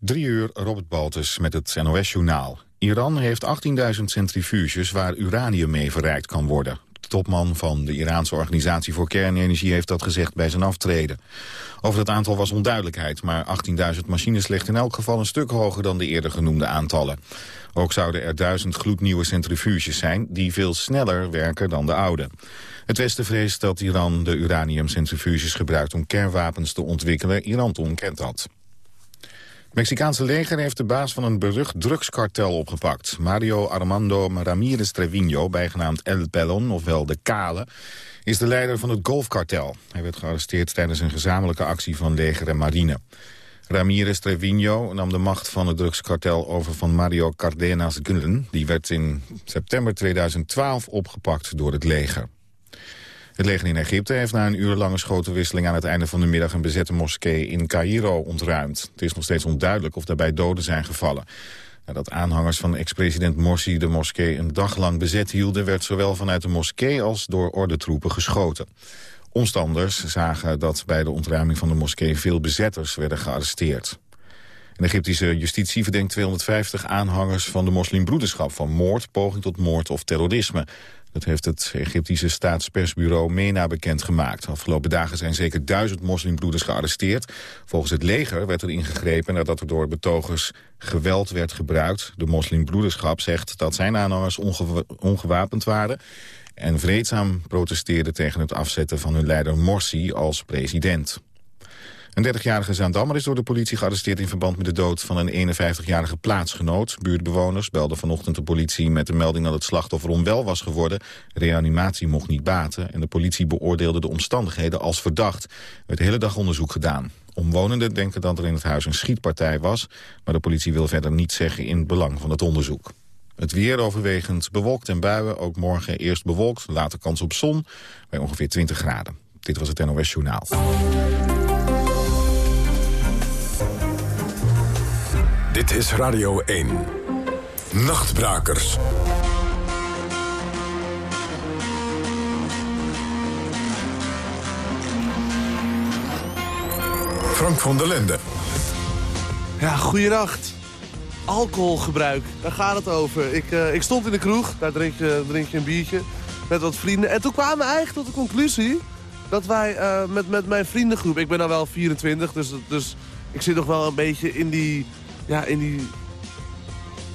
Drie uur, Robert Baltus met het NOS-journaal. Iran heeft 18.000 centrifuges waar uranium mee verrijkt kan worden. De topman van de Iraanse Organisatie voor Kernenergie heeft dat gezegd bij zijn aftreden. Over het aantal was onduidelijkheid, maar 18.000 machines ligt in elk geval een stuk hoger dan de eerder genoemde aantallen. Ook zouden er duizend gloednieuwe centrifuges zijn die veel sneller werken dan de oude. Het Westen vreest dat Iran de uraniumcentrifuges gebruikt om kernwapens te ontwikkelen. Iran ontkent dat. Mexicaanse leger heeft de baas van een berucht drugskartel opgepakt. Mario Armando Ramirez Trevino, bijgenaamd El Pelon, ofwel de Kale, is de leider van het golfkartel. Hij werd gearresteerd tijdens een gezamenlijke actie van leger en marine. Ramirez Trevino nam de macht van het drugskartel over van Mario Cardenas Gullen. Die werd in september 2012 opgepakt door het leger. Het leger in Egypte heeft na een uur lange schotenwisseling aan het einde van de middag een bezette moskee in Cairo ontruimd. Het is nog steeds onduidelijk of daarbij doden zijn gevallen. Nadat aanhangers van ex-president Morsi de moskee een dag lang bezet hielden... werd zowel vanuit de moskee als door ordentroepen geschoten. Omstanders zagen dat bij de ontruiming van de moskee veel bezetters werden gearresteerd. De Egyptische justitie verdenkt 250 aanhangers van de moslimbroederschap van moord, poging tot moord of terrorisme. Dat heeft het Egyptische staatspersbureau MENA bekendgemaakt. Afgelopen dagen zijn zeker duizend moslimbroeders gearresteerd. Volgens het leger werd er ingegrepen nadat er door betogers geweld werd gebruikt. De moslimbroederschap zegt dat zijn aanhangers ongewapend waren en vreedzaam protesteerden tegen het afzetten van hun leider Morsi als president. Een 30-jarige Zaandammer is door de politie gearresteerd in verband met de dood van een 51-jarige plaatsgenoot. Buurtbewoners belden vanochtend de politie met de melding dat het slachtoffer onwel was geworden. Reanimatie mocht niet baten en de politie beoordeelde de omstandigheden als verdacht. Er werd hele dag onderzoek gedaan. Omwonenden denken dat er in het huis een schietpartij was, maar de politie wil verder niets zeggen in belang van het onderzoek. Het weer overwegend bewolkt en buien. Ook morgen eerst bewolkt, later kans op zon bij ongeveer 20 graden. Dit was het NOS Journaal. Dit is Radio 1. Nachtbrakers. Frank van der Lende. Ja, goeienacht. Alcoholgebruik, daar gaat het over. Ik, uh, ik stond in de kroeg, daar drink je, drink je een biertje met wat vrienden. En toen kwamen we eigenlijk tot de conclusie dat wij uh, met, met mijn vriendengroep... Ik ben nou wel 24, dus, dus ik zit nog wel een beetje in die ja, in die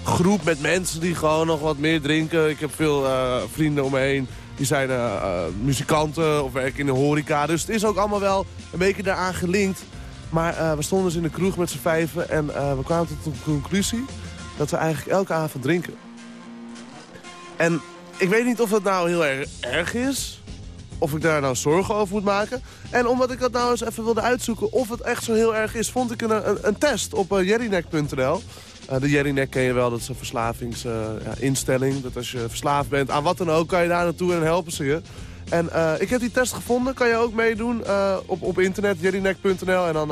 groep met mensen die gewoon nog wat meer drinken. Ik heb veel uh, vrienden om me heen. Die zijn uh, muzikanten of werken in de horeca. Dus het is ook allemaal wel een beetje daaraan gelinkt. Maar we stonden dus in de kroeg met z'n vijven. En we kwamen tot de conclusie dat we eigenlijk elke avond drinken. En ik weet niet of dat nou heel erg erg is. Of ik daar nou zorgen over moet maken. En omdat ik dat nou eens even wilde uitzoeken of het echt zo heel erg is... vond ik een, een, test op uh, jerryneck.nl. Uh, de Jerryneck ken je wel, dat is een verslavingsinstelling. Uh, dat als je verslaafd bent aan wat dan ook, kan je daar naartoe en helpen ze je. En ik heb die test gevonden, kan je ook meedoen op, op internet, jerryneck.nl. En dan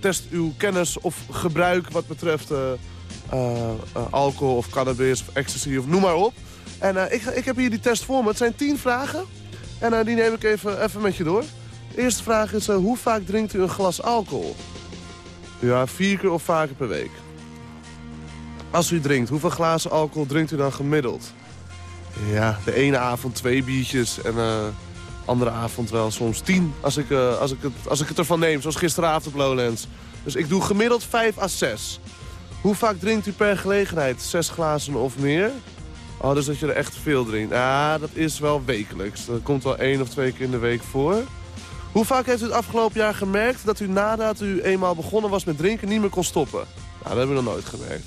test uw kennis of gebruik wat betreft alcohol of cannabis of ecstasy of noem maar op. En ik, ik heb hier die test voor me. Het zijn tien vragen en die neem ik even, even met je door. De eerste vraag is, uh, hoe vaak drinkt u een glas alcohol? Ja, vier keer of vaker per week. Als u drinkt, hoeveel glazen alcohol drinkt u dan gemiddeld? Ja, de ene avond twee biertjes en de uh, andere avond wel soms tien. Als ik, als, ik het, als ik het ervan neem, zoals gisteravond op Lowlands. Dus ik doe gemiddeld vijf à zes. Hoe vaak drinkt u per gelegenheid? Zes glazen of meer? Oh, dus dat je er echt veel drinkt. Ah, dat is wel wekelijks. Dat komt wel één of twee keer in de week voor. Hoe vaak heeft u het afgelopen jaar gemerkt dat u nadat u eenmaal begonnen was met drinken niet meer kon stoppen? Nou, dat hebben we nog nooit gemerkt.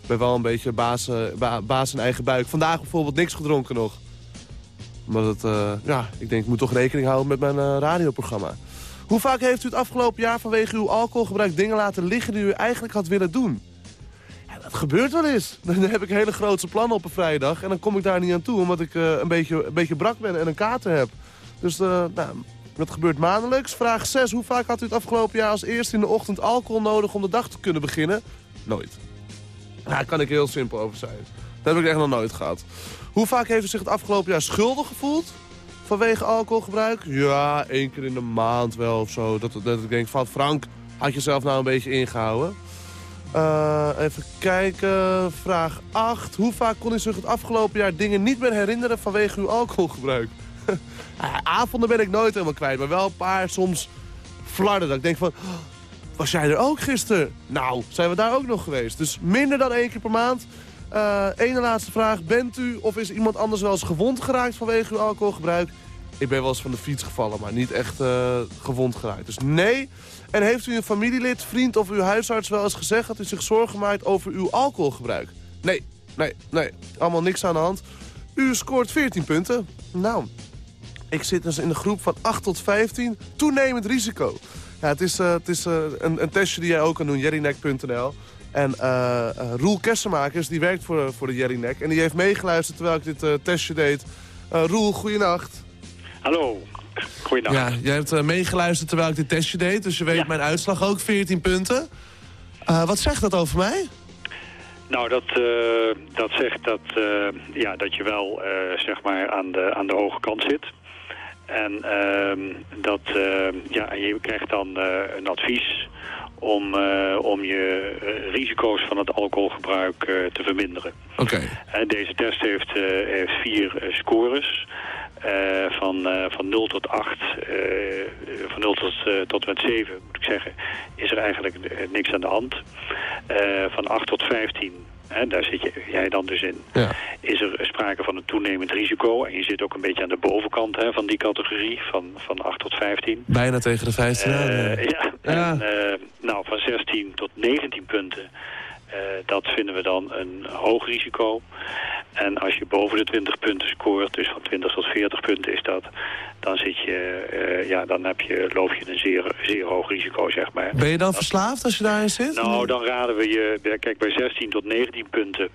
Ik ben wel een beetje baas, ba in eigen buik. Vandaag bijvoorbeeld niks gedronken nog. Maar het, uh, ja, ik denk, ik moet toch rekening houden met mijn uh, radioprogramma. Hoe vaak heeft u het afgelopen jaar vanwege uw alcoholgebruik dingen laten liggen die u eigenlijk had willen doen? Dat gebeurt wel eens. Dan heb ik hele grootse plannen op een vrijdag en dan kom ik daar niet aan toe omdat ik uh, een, beetje, een beetje brak ben en een kater heb. Dus nou, dat gebeurt maandelijks. Vraag 6. Hoe vaak had u het afgelopen jaar als eerste in de ochtend alcohol nodig om de dag te kunnen beginnen? Nooit. Daar kan ik heel simpel over zijn. Dat heb ik echt nog nooit gehad. Hoe vaak heeft u zich het afgelopen jaar schuldig gevoeld? Vanwege alcoholgebruik? Ja, één keer in de maand wel of zo. Dat, dat ik denk van Frank, had je zelf nou een beetje ingehouden? Uh, even kijken, vraag 8. Hoe vaak kon u zich het afgelopen jaar dingen niet meer herinneren vanwege uw alcoholgebruik? Avonden ben ik nooit helemaal kwijt, maar wel een paar soms flarden. Dat ik denk van, oh, was jij er ook gisteren? Nou, zijn we daar ook nog geweest. Dus minder dan één keer per maand. Uh, laatste vraag. Bent u of is iemand anders wel eens gewond geraakt vanwege uw alcoholgebruik? Ik ben wel eens van de fiets gevallen, maar niet echt gewond geraakt. Dus nee. En heeft u een familielid, vriend of uw huisarts wel eens gezegd... dat u zich zorgen maakt over uw alcoholgebruik? Nee, nee, nee. Allemaal niks aan de hand. U scoort 14 punten. Nou, ik zit dus in de groep van 8 tot 15. Toenemend risico. Ja, het is, uh, het is uh, een, een, testje die jij ook kan doen, jerryneck.nl. En uh, Roel Kessenmakers, die werkt voor, voor de Jerryneck. En die heeft meegeluisterd terwijl ik dit testje deed. Roel, goeienacht. Hallo, goeienacht. Ja, jij hebt meegeluisterd terwijl ik dit testje deed. Dus je weet mijn uitslag ook, 14 punten. wat zegt dat over mij? Nou, dat, dat zegt dat, ja, dat je wel zeg maar aan de, aan de hoge kant zit. En uh, dat, ja, je krijgt dan een advies om, uh, om je risico's van het alcoholgebruik te verminderen. Oké. Okay. deze test heeft, heeft vier scores. Van, van 0 tot 8, van 0 tot, tot met 7 moet ik zeggen, is er eigenlijk niks aan de hand. van 8 tot 15 hè, daar zit je, jij dan dus in, ja. is er sprake van een toenemend risico. En je zit ook een beetje aan de bovenkant hè, van die categorie, van, van 8 tot 15. Bijna tegen de 15 uh, ja. ja. En, uh, nou, van 16 tot 19 punten uh, dat vinden we dan een hoog risico. En als je boven de 20 punten scoort, dus van 20 tot 40 punten is dat, dan zit je, uh, ja, dan heb je, loop je een zeer, zeer hoog risico, zeg maar. Ben je dan verslaafd als je daarin zit? Nou, dan raden we je, kijk, bij 16 tot 19 punten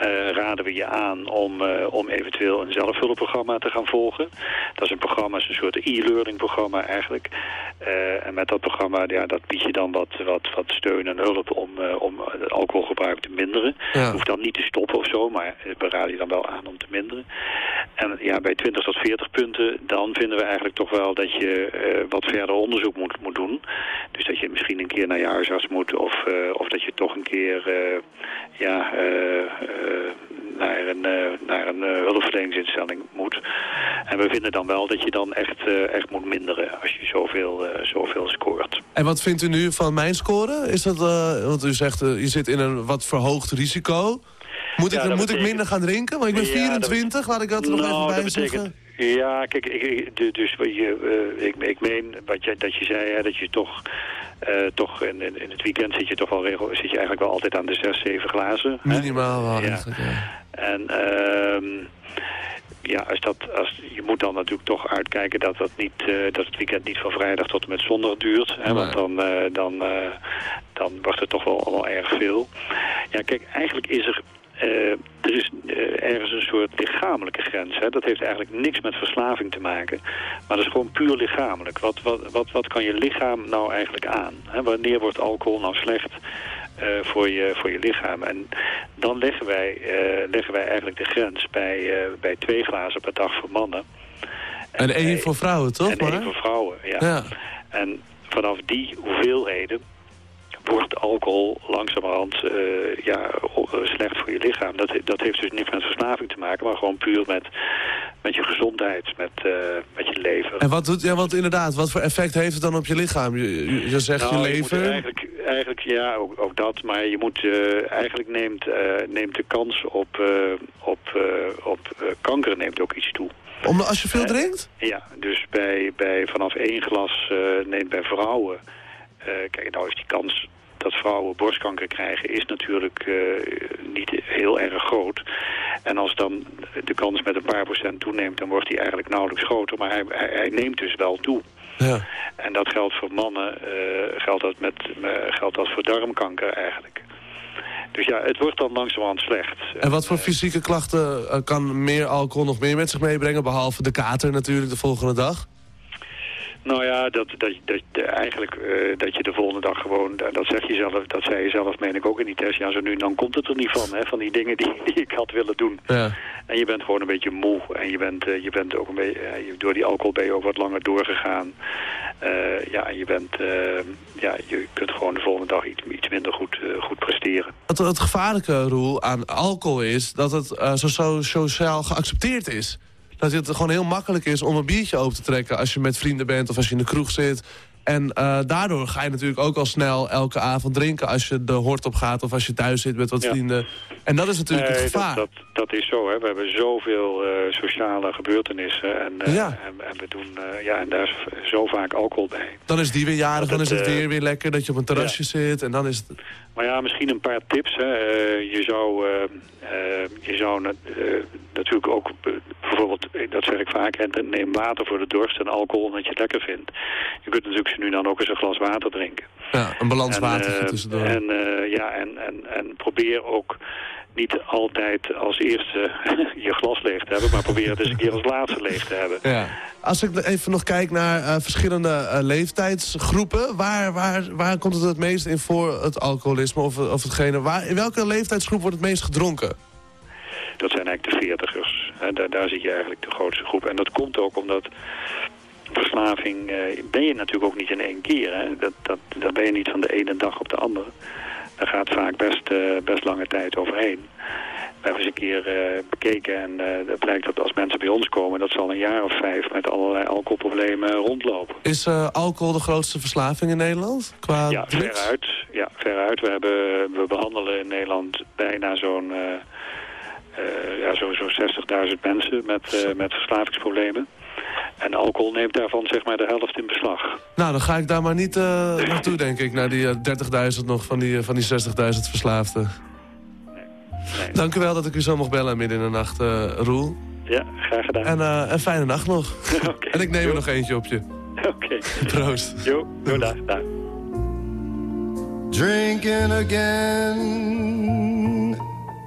uh, raden we je aan om, uh, om eventueel een zelfhulpprogramma te gaan volgen. Dat is een programma, is een soort e-learning programma eigenlijk. Uh, en met dat programma, ja, dat bied je dan wat, wat, wat steun en hulp om, om het alcoholgebruik te minderen. Ja. Je hoeft dan niet te stoppen of zo, maar we raden je dan wel aan om te minderen. En ja, bij 20 tot 40 punten, dan vinden we eigenlijk toch wel dat je wat verder onderzoek moet, moet doen. Dus dat je misschien een keer naar je huisarts moet of, of dat je toch een keer ja, een, naar een hulpverleningsinstelling moet. En we vinden dan wel dat je dan echt, echt moet minderen als je zoveel, zoveel scoort. En wat vindt u nu van mijn score? Is dat, want u zegt, je zit in een wat verhoogd risico. Moet, ja, ik, moet betekent... ik minder gaan drinken? Want ik ben ja, 24, dat... laat ik dat er nog nou, even bij betekent... zeggen. Ja, kijk, ik, dus je, uh, ik, ik meen wat je, dat je zei, hè, dat je toch, uh, toch in, in, het weekend zit je toch wel regel, zit je eigenlijk wel altijd aan de 6, 7 glazen. Minimaal wel, ja. ja. En uh, ja, als dat, als, je moet dan natuurlijk toch uitkijken dat, dat, niet, uh, dat het weekend niet van vrijdag tot en met zondag duurt. Hè, want dan, uh, dan, uh, dan wordt het toch wel allemaal erg veel. Ja, kijk, eigenlijk is er uh, er is uh, ergens een soort lichamelijke grens. Hè? Dat heeft eigenlijk niks met verslaving te maken. Maar dat is gewoon puur lichamelijk. Wat, wat, wat, wat kan je lichaam nou eigenlijk aan? Hè? Wanneer wordt alcohol nou slecht voor, je, voor je lichaam? En dan leggen wij, leggen wij eigenlijk de grens bij, bij twee glazen per dag voor mannen. En, en één voor vrouwen, toch? En één voor vrouwen, ja. ja. En vanaf die hoeveelheden wordt alcohol langzamerhand uh, ja, slecht voor je lichaam. Dat, dat heeft dus niks met verslaving te maken, maar gewoon puur met, met je gezondheid, met, uh, met je leven. En wat doet, ja, want inderdaad, wat voor effect heeft het dan op je lichaam? Je, je zegt nou, je leven... Je eigenlijk, eigenlijk, ja, ook, ook, dat, maar je moet, uh, eigenlijk neemt, neemt de kans op, op, op kanker neemt ook iets toe. Om, als je veel drinkt? Ja, dus bij, bij, vanaf één glas neemt bij vrouwen... Uh, kijk, nou is die kans dat vrouwen borstkanker krijgen is natuurlijk uh, niet heel erg groot. En als dan de kans met een paar procent toeneemt, dan wordt die eigenlijk nauwelijks groter. Maar hij, hij, hij neemt dus wel toe. Ja. En dat geldt voor mannen, uh, geldt, dat met, uh, geldt dat voor darmkanker eigenlijk. Dus ja, het wordt dan langzamerhand slecht. En wat voor fysieke klachten kan meer alcohol nog meer met zich meebrengen? Behalve de kater natuurlijk de volgende dag? Nou ja, dat, dat, dat, eigenlijk uh, dat je de volgende dag gewoon, dat zeg je zelf, dat zei je zelf, meen ik ook in die test. Ja, zo nu dan komt het er niet van, hè, van die dingen die, die ik had willen doen. Ja. En je bent gewoon een beetje moe en je bent, uh, je bent ook een beetje, uh, door die alcohol ben je ook wat langer doorgegaan. ja, en je bent, ja, je kunt gewoon de volgende dag iets, iets minder goed, goed presteren. Het, het gevaarlijke, Roel, aan alcohol is dat het zo, zo sociaal geaccepteerd is dat het gewoon heel makkelijk is om een biertje open te trekken... als je met vrienden bent of als je in de kroeg zit. En uh, daardoor ga je natuurlijk ook al snel elke avond drinken... als je de hort op gaat of als je thuis zit met wat vrienden. En dat is natuurlijk het gevaar. Dat, dat, dat, is zo. Hè. We hebben zoveel uh, sociale gebeurtenissen. En, uh, ja. en, en, we doen, ja, en daar is zo vaak alcohol bij. Dan is die weer jarig, dan is het weer weer lekker dat je op een terrasje zit. En dan is het... Maar ja, misschien een paar tips. Hè. je zou, je zou natuurlijk ook bijvoorbeeld, dat zeg ik vaak, neem water voor de dorst en alcohol omdat je het lekker vindt. Je kunt natuurlijk nu dan ook eens een glas water drinken. Ja, een balans water uh, tussendoor. En, uh, ja, en, en, en probeer ook niet altijd als eerste je glas leeg te hebben... maar probeer het eens een keer als laatste leeg te hebben. Ja. Als ik even nog kijk naar uh, verschillende uh, leeftijdsgroepen... Waar, waar, waar komt het het meest in voor, het alcoholisme of, of hetgene... Waar, in welke leeftijdsgroep wordt het meest gedronken? Dat zijn eigenlijk de veertigers. Daar, daar zit je eigenlijk de grootste groep. En dat komt ook omdat verslaving uh, ben je natuurlijk ook niet in één keer. Hè? Dat, dat, dat ben je niet van de ene dag op de andere. Daar gaat vaak best, uh, best lange tijd overheen. We hebben eens een keer uh, bekeken en het blijkt dat als mensen bij ons komen... dat ze al een jaar of vijf met allerlei alcoholproblemen rondlopen. Is alcohol de grootste verslaving in Nederland? Qua ja, veruit. Ja, veruit. We, hebben, we behandelen in Nederland bijna zo'n ja, sowieso 60.000 mensen met, uh, met verslavingsproblemen. En alcohol neemt daarvan zeg maar de helft in beslag. Nou, dan ga ik daar maar niet uh, naartoe, denk ik. Naar die 30.000 nog van die, van die 60.000 verslaafden. Nee. nee. Dank u wel dat ik u zo mocht bellen midden in de nacht, Roel. Ja, graag gedaan. En een fijne nacht nog. okay. En ik neem er nog eentje op je. Oké. Okay. Proost. Jo, dag. dag. Drinking again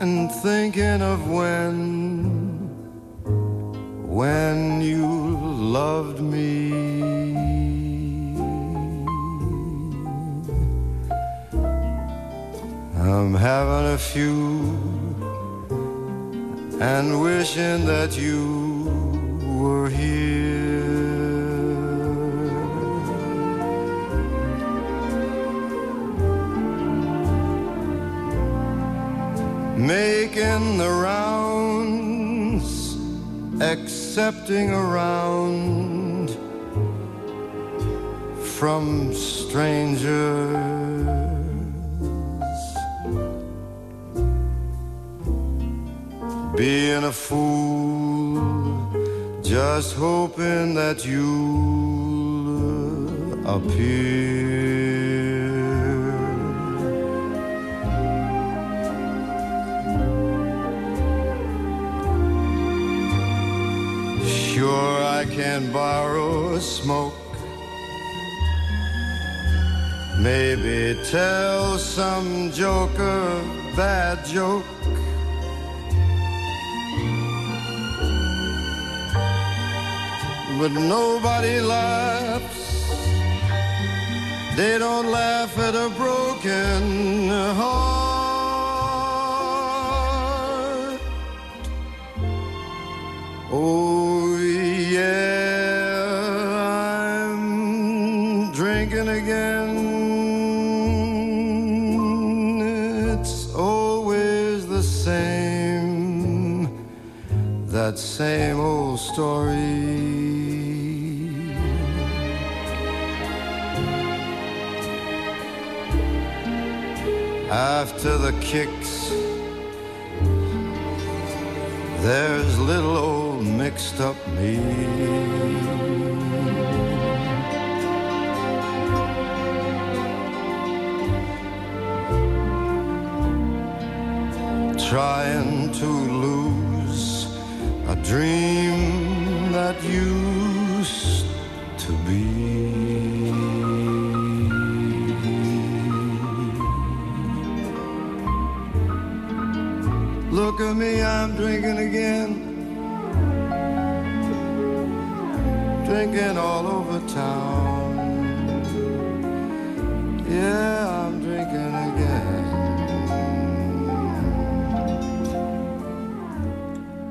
and thinking of when, when you loved me. I'm having a few and wishing that you were here. Making the rounds, accepting around from strangers. Being a fool, just hoping that you'll appear. Sure, I can borrow a smoke. Maybe tell some joker bad joke. But nobody laughs. They don't laugh at a broken heart. Oh, yeah, I'm drinking again. It's always the same, that same old story. After the kicks, there's little old mixed up me. Trying to lose a dream that used to be. Look at me, I'm drinking again drinking all over town. Yeah, I'm drinking again.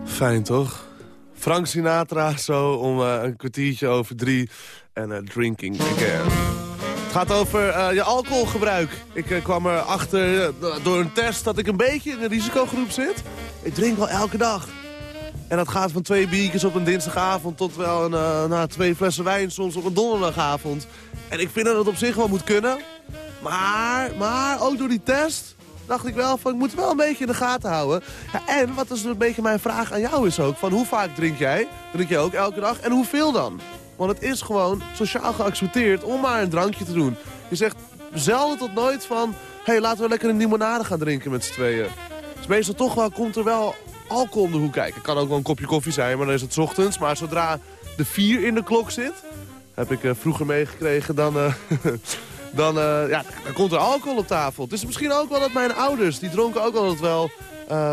Fijn toch? Frank Sinatra zo om uh, een kwartiertje over drie en uh, drinking again. Het gaat over uh, je alcoholgebruik. Ik kwam erachter door een test dat ik een beetje in een risicogroep zit. Ik drink wel elke dag. En dat gaat van twee biertjes op een dinsdagavond tot wel een, na twee flessen wijn soms op een donderdagavond. En ik vind dat het op zich wel moet kunnen. Maar, maar ook door die test dacht ik wel van ik moet wel een beetje in de gaten houden. Ja, en wat is een beetje mijn vraag aan jou is ook, van hoe vaak drink jij? Drink jij ook elke dag? En hoeveel dan? Want het is gewoon sociaal geaccepteerd om maar een drankje te doen. Je zegt zelden tot nooit van, hé hey, laten we lekker een limonade gaan drinken met z'n tweeën. Dus meestal toch wel, komt er wel alcohol om de hoek kijken. Kan ook wel een kopje koffie zijn, maar dan is het ochtends. Maar zodra de vier in de klok zit, heb ik uh, vroeger meegekregen, dan... Uh, dan, uh, ja, dan komt er alcohol op tafel. Is misschien ook wel dat mijn ouders, die dronken ook altijd wel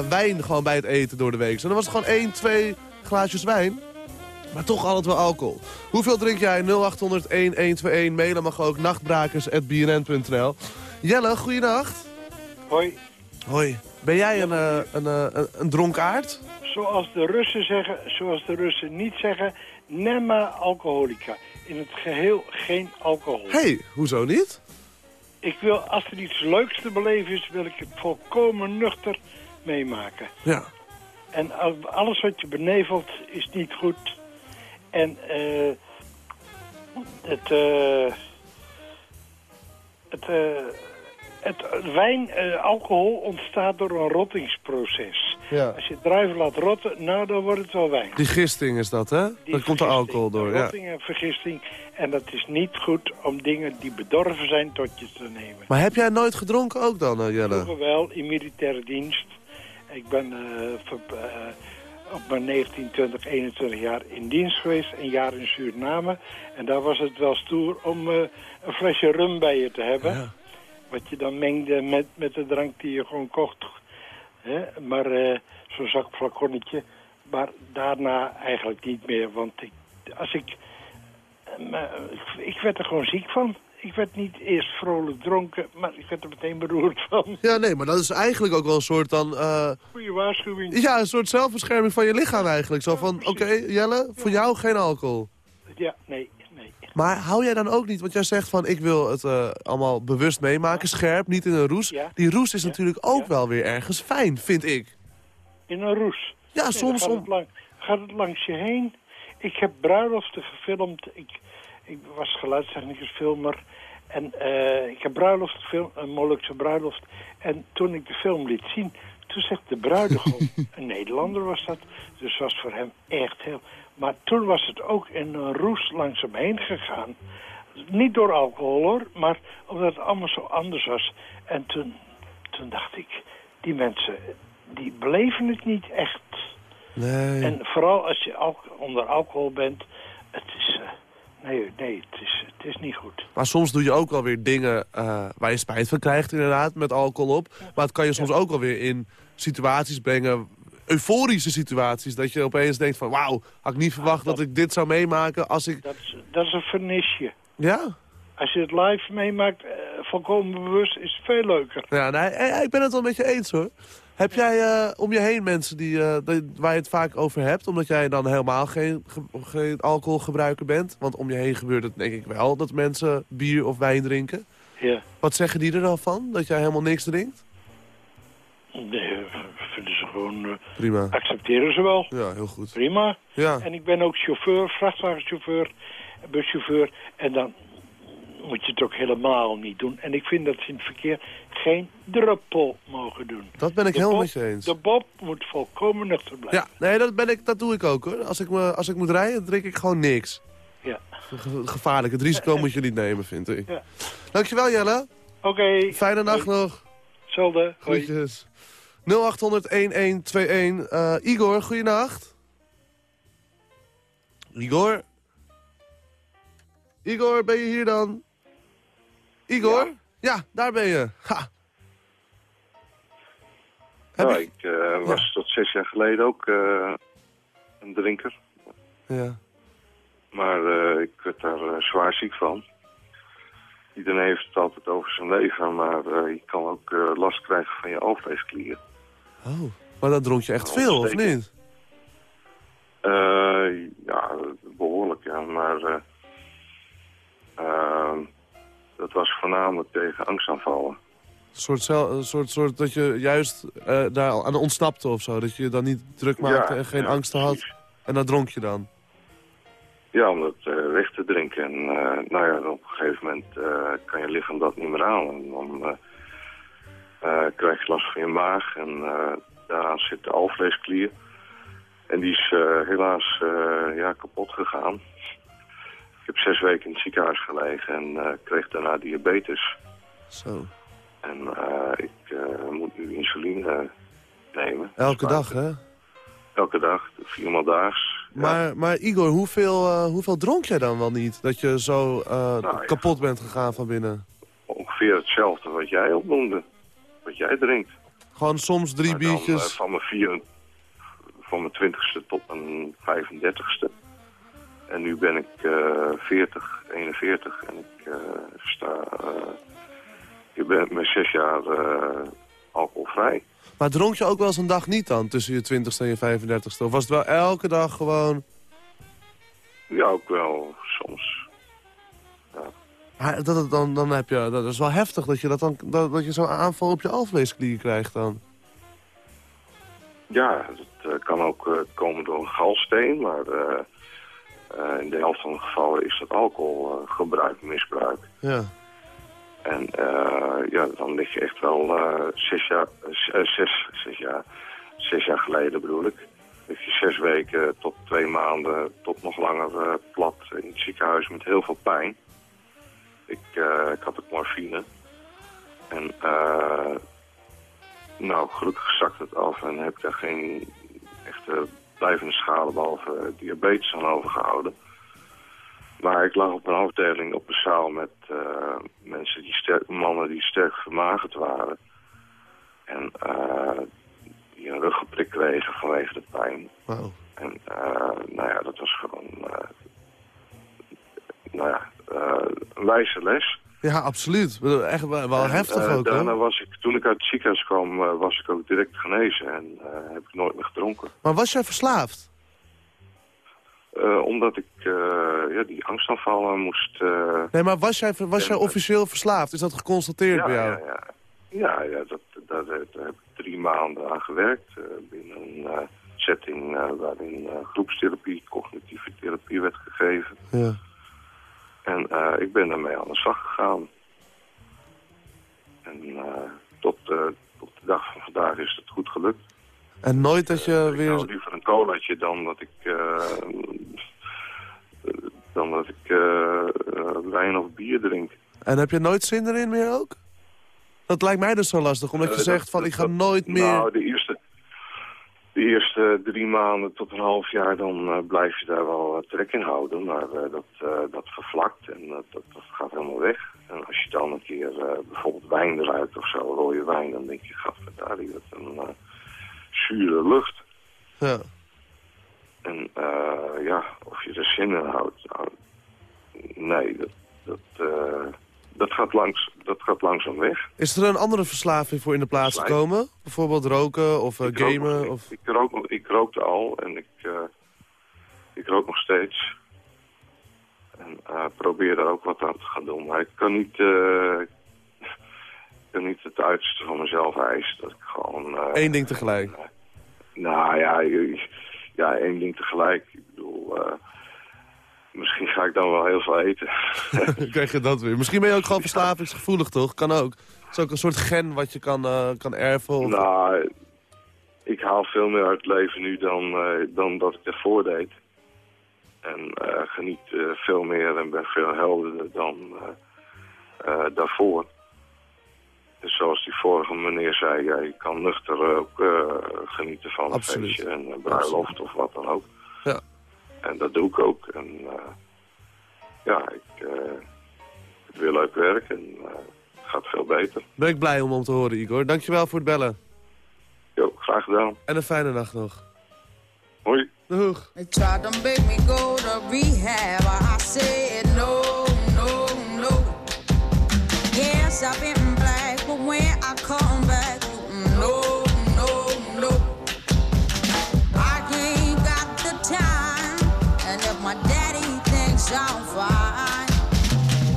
wijn gewoon bij het eten door de week. En dan was het gewoon één, twee glaasjes wijn. Maar toch altijd wel alcohol. Hoeveel drink jij? 0800-1121. Mailen mag ook nachtbrakers.bnn.nl. Jelle, goeienacht. Hoi. Hoi. Ben jij een, uh, een, een, een dronkaard? Zoals de Russen zeggen, zoals de Russen niet zeggen, nemma alcoholica in het geheel geen alcohol. Hé, hey, hoezo niet? Ik wil, als er iets leuks te beleven is, wil ik het volkomen nuchter meemaken. Ja. En alles wat je benevelt is niet goed. En uh, het... Uh, het uh, het wijn, uh, alcohol ontstaat door een rottingsproces. Ja. Als je druiven laat rotten, nou dan wordt het wel wijn. Die gisting is dat, hè? Die dat komt de alcohol door. Rotting en vergisting. En dat is niet goed om dingen die bedorven zijn tot je te nemen. Maar heb jij nooit gedronken ook dan, uh, Jelle? Vroeger wel, in militaire dienst. Ik ben uh, voor, op mijn 19, 20, 21 jaar in dienst geweest. Een jaar in Suriname. En daar was het wel stoer om een flesje rum bij je te hebben. Ja wat je dan mengde met, met de drank die je gewoon kocht. Hè? Maar uh, zo'n zak flaconnetje. Maar daarna eigenlijk niet meer. Want ik, als ik, uh, ik... werd er gewoon ziek van. Ik werd niet eerst vrolijk dronken, maar ik werd er meteen beroerd van. Ja, nee, maar dat is eigenlijk ook wel een soort dan... Uh... Goeie waarschuwing. Ja, een soort zelfbescherming van je lichaam eigenlijk. Zo van, oké, okay, Jelle, voor jou geen alcohol. Ja, nee, maar hou jij dan ook niet, want jij zegt van ik wil het uh, allemaal bewust meemaken, scherp, niet in een roes. Ja. Die roes is natuurlijk ook wel weer ergens fijn, vind ik. In een roes? Ja, nee, soms... Gaat om... het, lang, gaat het langs je heen? Ik heb bruiloften gefilmd. Ik, ik was geluidstechnicus, filmer. En uh, ik heb bruiloft gefilmd, een Molukse bruiloft. En toen ik de film liet zien, toen zegt de bruidegom, een Nederlander was dat, dus was voor hem echt heel... Maar toen was het ook in een roes langs hem heen gegaan. Niet door alcohol hoor, maar omdat het allemaal zo anders was. En toen, toen dacht ik, die mensen, die beleven het niet echt. Nee. En vooral als je al onder alcohol bent, het is... Uh, nee, nee het, is, het is niet goed. Maar soms doe je ook wel weer dingen uh, waar je spijt van krijgt inderdaad, met alcohol op. Ja. Maar het kan je soms ja. ook wel weer in situaties brengen euforische situaties. Dat je opeens denkt van wauw, had ik niet verwacht dat, dat, ik dit zou meemaken als ik... Dat is, dat is een vernisje. Ja? Als je het live meemaakt, uh, volkomen bewust, is het veel leuker. Ja, nee, ik ben het wel met je eens hoor. Heb jij uh, om je heen mensen die, uh, die, waar je het vaak over hebt... omdat jij dan helemaal geen, ge, geen alcoholgebruiker bent? Want om je heen gebeurt het denk ik wel dat mensen bier of wijn drinken. Ja. Wat zeggen die er dan van, dat jij helemaal niks drinkt? Nee, vinden ze gewoon... Uh, Prima. Accepteren ze wel. Ja, heel goed. Prima. Ja. En ik ben ook chauffeur, vrachtwagenchauffeur, buschauffeur. En dan moet je het ook helemaal niet doen. En ik vind dat ze in het verkeer geen druppel mogen doen. Dat ben ik helemaal je eens. De bob moet volkomen nuchter blijven. Ja, nee, dat, ben ik, dat doe ik ook hoor. Als ik, me, als ik moet rijden, drink ik gewoon niks. Ja. Ge gevaarlijk. Het risico moet je niet nemen, vind ik. Ja. Dankjewel Jelle. Oké. Okay. Fijne nacht Hoi. nog. Hetzelfde. Groetjes. 0800-1121. Uh, Igor, goeienacht. Igor? Igor, ben je hier dan? Igor? Ja, ja daar ben je. Ha. Nou, ik uh, was ja. tot zes jaar geleden ook uh, een drinker. Ja. Maar eh, ik werd daar eh, zwaar ziek van. Iedereen heeft het altijd over zijn leven, maar eh, je kan ook eh, last krijgen van je alvleesklier. Oh, maar dan dronk je echt veel, of niet? Eh, ja, behoorlijk, ja. Maar eh, ehm, dat was voornamelijk tegen angstaanvallen. Een soort, een soort, soort dat je juist eh, daar aan ontsnapte of zo. Dat je dan niet druk maakte Ja, en geen ja, angsten had. precies. En dat dronk je dan. Ja, om dat eh, weg te drinken. En eh, nou ja, op een gegeven moment eh, kan je lichaam dat niet meer aan. En dan eh, eh, krijg je last van je maag en eh, daaraan zit de alvleesklier. En die is eh, helaas eh, ja, kapot gegaan. Ik heb zes weken in het ziekenhuis gelegen en eh, kreeg daarna diabetes. Zo. En eh, ik eh, moet nu insuline nemen. Elke Dus, dag, hè? Elke dag, viermaal daags. Ja. Maar, maar Igor, hoeveel, eh, hoeveel dronk jij dan wel niet? Dat je zo eh, Nou, kapot bent gegaan van binnen? Ongeveer hetzelfde wat jij opnoemde. Wat jij drinkt. Gewoon soms drie dan, biertjes. eh, van mijn vier, van mijn twintigste tot mijn 35ste. En nu ben ik eh 40, 41 en ik eh, sta... eh, ik ben met zes jaar alcoholvrij. Maar dronk je ook wel eens een dag niet dan, tussen je 20ste en je 35ste? Of was het wel elke dag gewoon... Ja, ook wel soms. Maar dat, dan, dan heb je, dat is wel heftig dat je, dat dan, dat, dat je zo'n aanval op je alvleesklier krijgt dan. Ja, het eh, kan ook eh, komen door een galsteen, maar eh, in de helft van de gevallen is dat alcoholgebruik, misbruik. Ja. En ja, dan lig je echt wel zes, jaar, zes, zes, jaar, zes jaar geleden bedoel ik. Lig je zes weken tot twee maanden tot nog langer plat in het ziekenhuis met heel veel pijn. Ik, eh, ik had ook morfine. En eh, nou, gelukkig zakt het af en heb ik daar geen echte blijvende schade behalve diabetes aan overgehouden. Maar ik lag op een afdeling op een zaal met eh, mensen die sterk, mannen die sterk vermagerd waren. En die een ruggeprik kregen vanwege de pijn. En nou ja, dat was gewoon nou ja, wijze les. Ja, absoluut. Echt wel, En, heftig eh, ook, daarna was ik, toen ik uit het ziekenhuis kwam, eh, was ik ook direct genezen en eh, heb ik nooit meer gedronken. Maar was jij verslaafd? Eh, omdat ik eh, ja, die angstaanvallen moest... eh, Nee, maar was jij, was jij officieel verslaafd? Is dat geconstateerd ja, bij jou? ja, ja. Ja, ja dat, dat, daar heb ik drie maanden aan gewerkt. eh, binnen een eh, setting eh, waarin eh, groepstherapie, cognitieve therapie werd gegeven. Ja. En eh, ik ben daarmee aan de slag gegaan. En eh, tot, eh, tot de dag van vandaag is het goed gelukt. En nooit dat je ik weer... liever een colaatje dan dat ik, dan dat ik wijn of bier drink. En heb je nooit zin erin meer ook? Dat lijkt mij dus zo lastig, omdat je zegt dat- van ik ga nooit meer... Nou, de de eerste drie maanden tot een half jaar, dan eh, blijf je daar wel eh, trek in houden. Maar eh, dat, eh, dat vervlakt en dat, dat, dat gaat helemaal weg. En als je dan een keer bijvoorbeeld wijn eruit of zo, rode wijn, dan denk je, gadverdamme, die wat een uh, zure lucht. Ja. En eh, ja, of je er zin in houdt, nou, nee, dat, dat, eh, dat, gaat langs, dat gaat langzaam weg. Is er een andere verslaving voor in de plaats gekomen? Bijvoorbeeld roken of eh, Ik gamen? Of... Ik, ik, rook, ik rookte al en ik, eh, ik rook nog steeds. En eh, probeer daar ook wat aan te gaan doen. Maar ik kan niet, ik kan niet het uiterste van mezelf eisen. Dat ik gewoon... Eén ding tegelijk. nou ja, ja, één ding tegelijk. Ik bedoel, misschien ga ik dan wel heel veel eten. Krijg je dat weer. Misschien ben je ook gewoon verslavingsgevoelig, toch? Kan ook. Het is ook een soort gen wat je kan, eh, kan erven. Of... Nou, ik haal veel meer uit het leven nu dan, eh, dan dat ik ervoor deed. En eh, geniet veel meer en ben veel helderder dan daarvoor. Dus zoals die vorige meneer zei, ja, je kan nuchter ook genieten van een feestje en een bruiloft of wat dan ook. Ja. En dat doe ik ook. En eh, ja, ik, eh, ik wil leuk werk en eh, het gaat veel beter. Ben ik blij om om te horen, Igor. Dankjewel voor het bellen. Jo, graag gedaan. En een fijne nacht nog. Hoi. Doeg. They tried to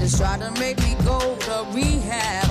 just try to make me go to rehab.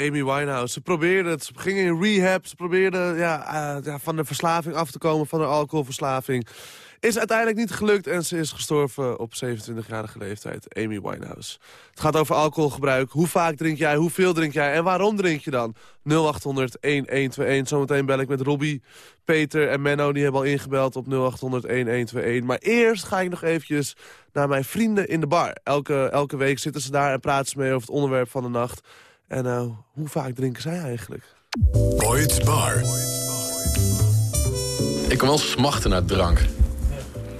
Amy Winehouse. Ze probeerde het. Ze ging in rehab. Ze probeerde ja, eh, ja, van de verslaving af te komen, van de alcoholverslaving. Is uiteindelijk niet gelukt en ze is gestorven op 27-jarige leeftijd. Amy Winehouse. Het gaat over alcoholgebruik. Hoe vaak drink jij? Hoeveel drink jij? En waarom drink je dan? 0800-1121. Zometeen bel ik met Robbie, Peter en Menno. Die hebben al ingebeld op 0800-1121. Maar eerst ga ik nog eventjes naar mijn vrienden in de bar. Elke, elke week zitten ze daar en praten ze mee over het onderwerp van de nacht. En eh, hoe vaak drinken zij eigenlijk? Boyd's Bar. Ik kan wel smachten naar drank.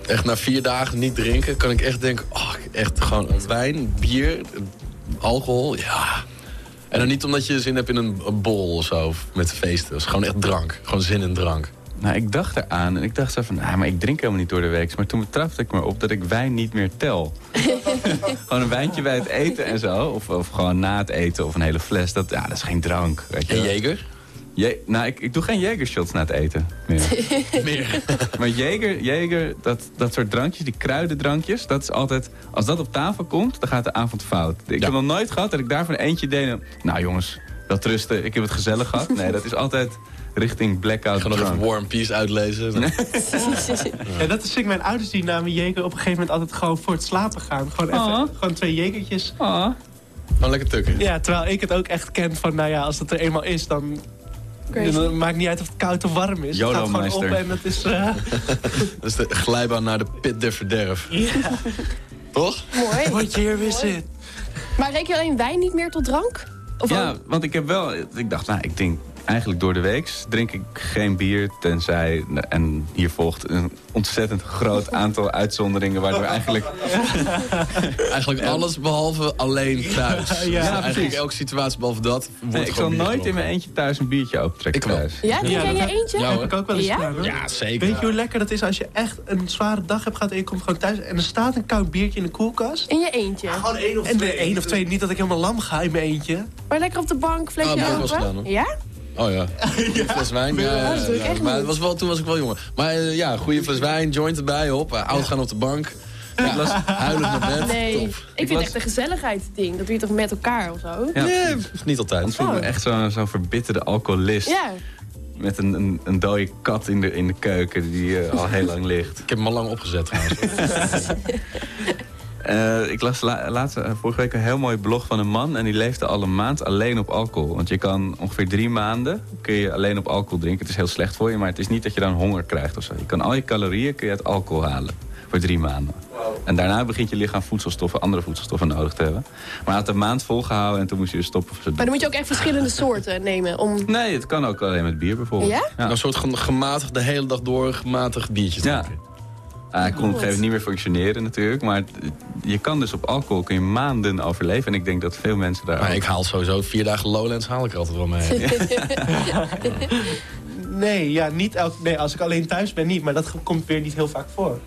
Echt na vier dagen niet drinken kan ik echt denken... Oh, echt gewoon wijn, bier, alcohol, ja. En dan niet omdat je zin hebt in een, een bol of zo, met feesten. Het is gewoon echt drank. Gewoon zin in drank. Nou, ik dacht eraan en ik dacht zo van, nou, maar ik drink helemaal niet door de week. Maar toen betrapte ik me op dat ik wijn niet meer tel. gewoon een wijntje bij het eten en zo. Of, of gewoon na het eten of een hele fles. Dat, ja, dat is geen drank. Weet je En wel. Jager? Je, nou, ik, ik doe geen Jägershots na het eten meer. Meer. maar Jäger, Jäger dat, dat soort drankjes, die kruidendrankjes... dat is altijd, als dat op tafel komt, dan gaat de avond fout. Ik heb nog nooit gehad dat ik daarvan eentje deed... en, nou jongens, dat rusten, ik heb het gezellig gehad. Nee, dat is altijd richting blackout Ik ga nog even. War and Peace uitlezen. Ja, dat is ik mijn ouders die namen Jeker op een gegeven moment altijd gewoon voor het slapen gaan. Gewoon even, Oh. gewoon twee jekertjes. Oh. Gewoon lekker tukken. Ja, terwijl ik het ook echt ken van, nou ja, als het er eenmaal is, dan... Maakt niet uit of het koud of warm is. Het gaat gewoon op Yolo-meister. en het is... eh, Dat is de glijbaan naar de pit der verderf. ja, Toch? Mooi. what year is it? Maar reken je alleen wijn niet meer tot drank? Of Ja, want ik heb wel... Ik dacht, nou, ik denk eigenlijk door de week drink ik geen bier, tenzij... En hier volgt een ontzettend groot aantal uitzonderingen... waardoor eigenlijk... Eigenlijk alles behalve alleen thuis. Ja, Dus ja, eigenlijk precies. elke situatie behalve dat wordt Nee, ik zal nooit in mijn eentje thuis een biertje opentrekken Ik wel. thuis. Ja, drink Ja, jij je eentje? Ja, heb ik ook wel eens Ja? Ja, zeker. Weet je hoe lekker dat is als je echt een zware dag hebt gehad... en je komt gewoon thuis en er staat een koud biertje in de koelkast? In je eentje. Gewoon één of En twee. de één of twee, niet dat ik helemaal lam ga in mijn eentje. Maar lekker op de bank, vlekje Oh, open. gedaan, hoor. ja? Oh ja. Een fles wijn. Ja, ja, dat doe ik ja. echt Maar het was wel, toen was ik wel jonger. Maar eh, ja, goede fles wijn, joint erbij, op. Uh, oud gaan op de bank. Ja, huilend naar bed. Nee, Top. ik vind was- echt een gezelligheidsding. Dat doe je toch met elkaar of zo? Ja, Nee, niet altijd. Anders voel ik me echt zo'n zo'n verbitterde alcoholist. Ja. Met een, een, een dode kat in de, in de keuken die eh, al heel lang ligt. Ik heb hem al lang opgezet trouwens. Eh, ik las la- laatst, eh, vorige week een heel mooi blog van een man... en die leefde al een maand alleen op alcohol. Want je kan ongeveer drie maanden kun je alleen op alcohol drinken. Het is heel slecht voor je, maar het is niet dat je dan honger krijgt of zo. Je kan al je calorieën kun je uit alcohol halen voor drie maanden. En daarna begint je lichaam voedselstoffen, andere voedselstoffen nodig te hebben. Maar hij had een maand volgehouden en toen moest je stoppen. Maar dan moet je ook echt verschillende soorten nemen. Om... Nee, het kan ook alleen met bier bijvoorbeeld. Ja? Een soort ge- gematigd de hele dag door gematigd biertje Ja. drinken. Ah, ik kon op een gegeven moment niet meer functioneren natuurlijk. Maar je kan dus op alcohol kun je maanden overleven. En ik denk dat veel mensen daar Maar ook- ik haal sowieso vier dagen Lowlands haal ik er altijd wel mee. Nee, ja, niet elk, nee, als ik alleen thuis ben niet. Maar dat komt weer niet heel vaak voor.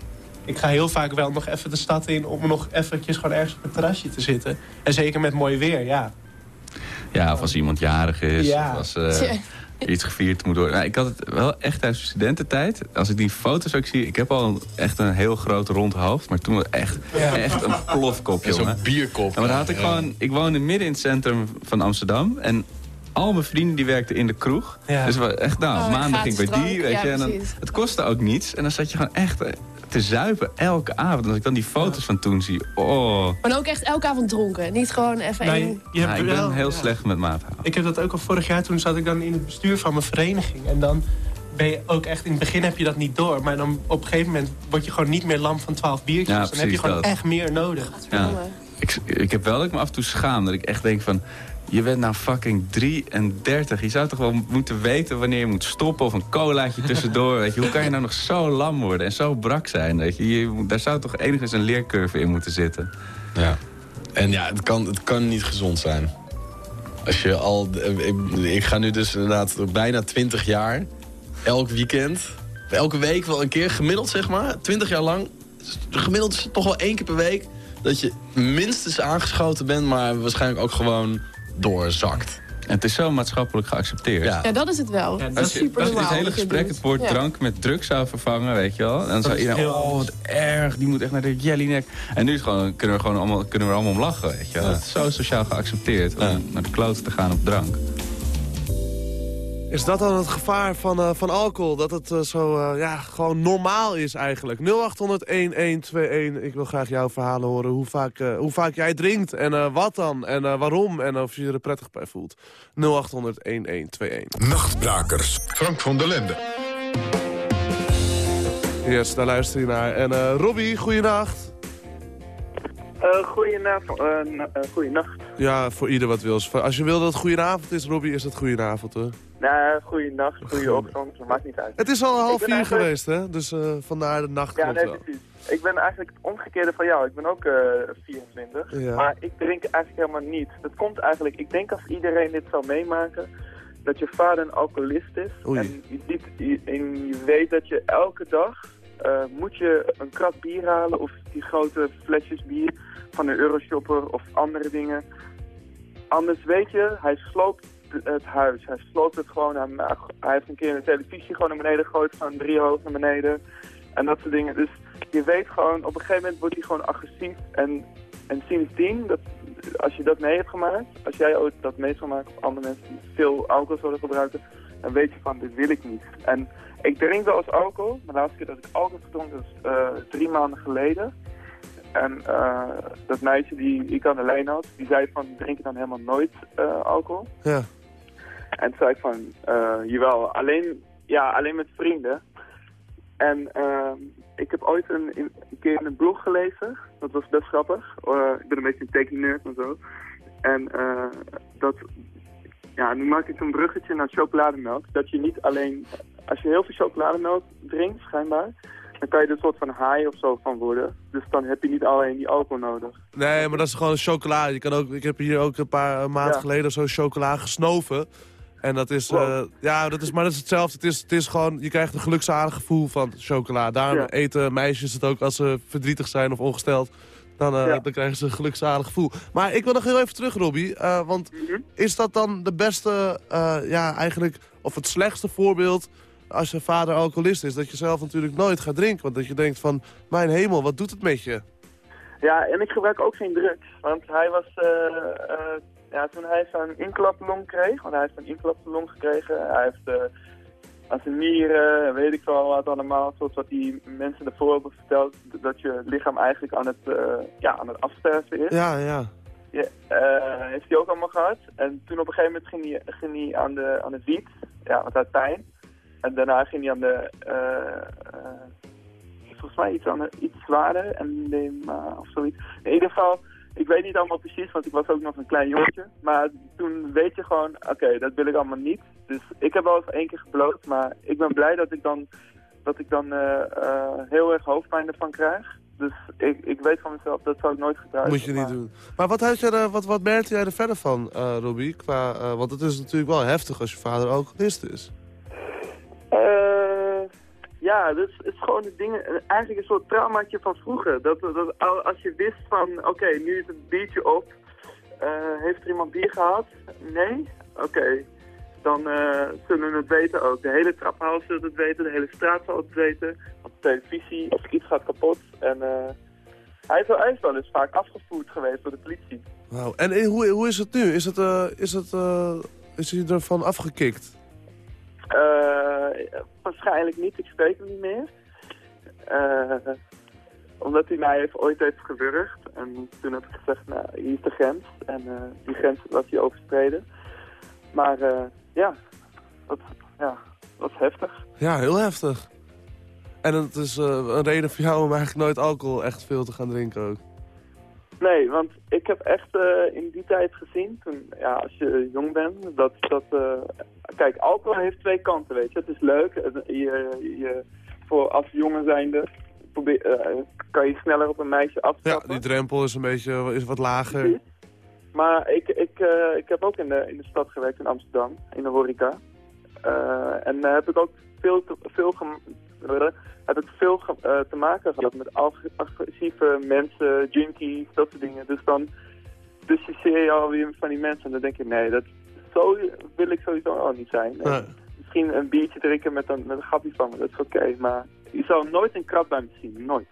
Ik ga heel vaak wel nog even de stad in... om nog eventjes gewoon ergens op een terrasje te zitten. En zeker met mooi weer, ja. Ja, of als iemand jarig is. Ja. Of als eh. iets gevierd moet worden. Nou, ik had het wel echt tijdens de studententijd. Als ik die foto's ook zie. Ik heb al echt een heel groot rond hoofd. Maar toen was echt, Ja. echt een plofkop, En Zo'n jongen. bierkop. Ja, maar had ik Ja. gewoon... Ik woonde midden in het centrum van Amsterdam. En al mijn vrienden die werkten in de kroeg. Ja. Dus we- echt, nou, Oh, maandag ging ik bij die, weet Ja, je. En dan, het kostte ook niets. En dan zat je gewoon echt eh, te zuipen elke avond. En als ik dan die foto's van toen zie, oh... Maar ook echt elke avond dronken. Niet gewoon even Nee, één... je Ja, hebt ik ben heel ja. slecht met maat houden. Ik heb dat ook al vorig jaar. Toen zat ik dan in het bestuur van mijn vereniging. En dan ben je ook echt... In het begin heb je dat niet door. Maar dan op een gegeven moment word je gewoon niet meer lam van 12 biertjes. Ja, dan heb je gewoon dat. echt meer nodig. Ja. Ik, ik heb wel dat ik me af en toe schaam. Dat ik echt denk van... Je bent nou fucking 33. Je zou toch wel moeten weten wanneer je moet stoppen... of een colaatje tussendoor. Weet je. Hoe kan je nou nog zo lam worden en zo brak zijn? Weet je? Daar zou toch enigszins een leercurve in moeten zitten. Ja. En ja, het kan, het kan niet gezond zijn. Als je al... Ik, ik ga nu dus inderdaad bijna 20 jaar... elk weekend... elke week wel een keer gemiddeld, zeg maar. 20 jaar lang. Gemiddeld is het toch wel één keer per week... dat je minstens aangeschoten bent... maar waarschijnlijk ook gewoon doorzakt. En het is zo maatschappelijk geaccepteerd. Ja. Ja, dat is het wel. Ja, dat dat is super als je dit hele gesprek het woord Ja. drank met drugs zou vervangen, weet je wel. Dan zou is iedereen, heel oh wat erg, die moet echt naar de jellyneck. En nu is het gewoon, kunnen, we gewoon allemaal, kunnen we er allemaal om lachen, weet je wel. Ja. Het is zo sociaal geaccepteerd om Ja. naar de kloot te gaan op drank. Is dat dan het gevaar van, eh, van alcohol? Dat het eh, zo eh, ja, gewoon normaal is eigenlijk. 0800-1121. Ik wil graag jouw verhalen horen. Hoe vaak, eh, hoe vaak jij drinkt en eh, wat dan. En eh, waarom. En of je je er prettig bij voelt. 0800-1121. Nachtbrakers. Frank van der Lende. Yes, daar luister je naar. En eh Robbie, goeienacht. Uh, goedenavond. Uh, uh, goeienacht. Ja, voor ieder wat wil. Als je wil dat het goedenavond is, Robbie, is het goedenavond hoor. Nou, goeienacht, goeieochtend, dat maakt niet uit. Het is al half vier eigenlijk- geweest, hè? Dus eh, vandaar de nacht Ja, nee, precies. Ik ben eigenlijk het omgekeerde van jou. Ik ben ook eh 24. Ja. Maar ik drink eigenlijk helemaal niet. Dat komt eigenlijk, ik denk als iedereen dit zou meemaken, dat je vader een alcoholist is. Oei. En je, ziet, je, en je weet dat je elke dag eh, moet je een krat bier halen of die grote flesjes bier van de Euroshopper of andere dingen. Anders weet je, hij sloopt het huis. Hij sloopt het gewoon. Ma- hij heeft een keer de televisie gewoon naar beneden gegooid, van drie hoog naar beneden. En dat soort dingen. Dus je weet gewoon, op een gegeven moment wordt hij gewoon agressief. En, en sindsdien, dat, als je dat mee hebt gemaakt, als jij ooit dat mee zou maken of andere mensen die veel alcohol zouden gebruiken, dan weet je van, dit wil ik niet. En ik drink wel eens alcohol. De laatste keer dat ik alcohol gedronken was eh, drie maanden geleden. En eh, dat meisje die ik aan de lijn had, die zei van drink je dan helemaal nooit eh, alcohol? Ja. En toen zei ik van, eh, jawel, alleen, ja, alleen met vrienden. En ik heb ooit een, een keer in een blog gelezen, dat was best grappig. Ik ben een beetje een tekenneerd en zo. En eh, dat, ja, nu maak ik een bruggetje naar chocolademelk. Dat je niet alleen, als je heel veel chocolademelk drinkt, schijnbaar, dan kan je er een soort van high of zo van worden. Dus dan heb je niet alleen die alcohol nodig. Nee, maar dat is gewoon chocola. Je kan ook, ik heb hier ook een paar maanden Ja. geleden zo chocola gesnoven. En dat is, eh, ja, dat is, maar dat is hetzelfde. Het is, het is gewoon, je krijgt een gelukzalig gevoel van chocola. Daarom Ja. eten meisjes het ook als ze verdrietig zijn of ongesteld. Dan, eh, Ja. dan krijgen ze een gelukzalig gevoel. Maar ik wil nog heel even terug, Robbie. eh, want Mhm. is dat dan de beste, ja, eigenlijk, of het slechtste voorbeeld als je vader alcoholist is? Dat je zelf natuurlijk nooit gaat drinken. Want dat je denkt van, mijn hemel, wat doet het met je? Ja, en ik gebruik ook geen drugs. Want hij was, eh, eh, ja, toen hij zijn inklaplong kreeg, want hij heeft een inklaplong gekregen. Hij heeft eh, aan zijn nieren, en weet ik wel wat allemaal, zoals wat die mensen ervoor hebben verteld, dat je lichaam eigenlijk aan het, ja, aan het afsterven is. Ja, ja. Ja, heeft hij ook allemaal gehad. En toen op een gegeven moment ging hij, ging hij aan, de, aan de wiet, ja, want hij had pijn. En daarna ging hij aan de, eh, eh, volgens mij iets, aan de, iets zwaarder, MDMA of zoiets. In ieder geval, ik weet niet allemaal precies, want ik was ook nog een klein jongetje. Maar toen weet je gewoon, oké, dat wil ik allemaal niet. Dus ik heb wel eens één keer gebloot, maar ik ben blij dat ik dan, dat ik dan eh, eh, heel erg hoofdpijn ervan krijg. Dus ik, ik weet van mezelf, dat zou ik nooit gebruiken. Moet je niet maar- doen. Maar wat, had je er, wat, wat merkte jij er verder van, eh Robbie? Qua, eh, want het is natuurlijk wel heftig als je vader alcoholist is. Eh, ja, is, het is gewoon een ding, eigenlijk een soort traumaatje van vroeger. Dat, dat al- als je wist van, oké, nu is het biertje op. Eh, heeft er iemand bier gehad? Nee? Oké. Dan eh, zullen we het weten ook. De hele trappenhuis zullen het weten, de hele straat zal het weten. Op de televisie, of iets gaat kapot. En hij, is wel, is eens vaak afgevoerd geweest door de politie. Wauw. En hoe, hoe is het nu? Is, het, is, het, is hij ervan afgekikt? Eh, waarschijnlijk niet, ik spreek hem niet meer. Eh, omdat hij mij heeft, ooit heeft gewurgd. En toen heb ik gezegd, nou, hier is de grens. En eh, die grens was hij overschreden. Maar ja, dat, ja, dat was heftig. Ja, heel heftig. En het is een reden voor jou om eigenlijk nooit alcohol echt veel te gaan drinken ook. Nee, want ik heb echt eh, in die tijd gezien, toen, ja, als je jong bent, dat, dat eh, kijk, alcohol heeft twee kanten, weet je. Het is leuk, je, je, voor als jongen zijnde probeer, eh, kan je sneller op een meisje Ja, afstappen. die drempel is een beetje is wat lager. Precies. Maar ik, ik, ik heb ook in de, in de stad gewerkt, in Amsterdam, in de horeca. En daar heb ik ook veel te, veel heb ik veel eh, te maken gehad met ag- agressieve mensen, junkies, dat soort dingen. Dus dan dissocie je alweer van die mensen en dan denk je, nee, dat, zo wil ik sowieso al niet zijn. Nee. Misschien een biertje drinken met een, met een grapje van me, dat is oké. maar je zal nooit een krab bij me zien, nooit.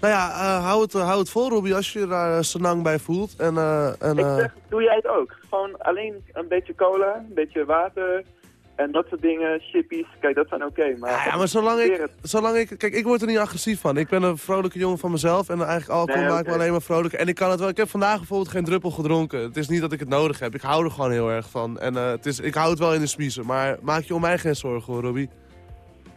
Nou ja, eh, hou, het, eh, hou het vol, Robbie, als je je daar uh, senang bij voelt. En, eh, en, Ik eh, zeg, doe jij het ook? Gewoon alleen een beetje cola, een beetje water en dat soort dingen, chippies. Kijk, dat zijn oké, maar... ja, maar zolang ik, zolang ik... Kijk, ik word er niet agressief van. Ik ben een vrolijke jongen van mezelf. En eigenlijk alcohol Nee, maakt me oké. alleen maar vrolijk. En ik kan het wel... Ik heb vandaag bijvoorbeeld geen druppel gedronken. Het is niet dat ik het nodig heb. Ik hou er gewoon heel erg van. En eh, het is, ik hou het wel in de smiezen. Maar maak je om mij geen zorgen hoor, Robbie.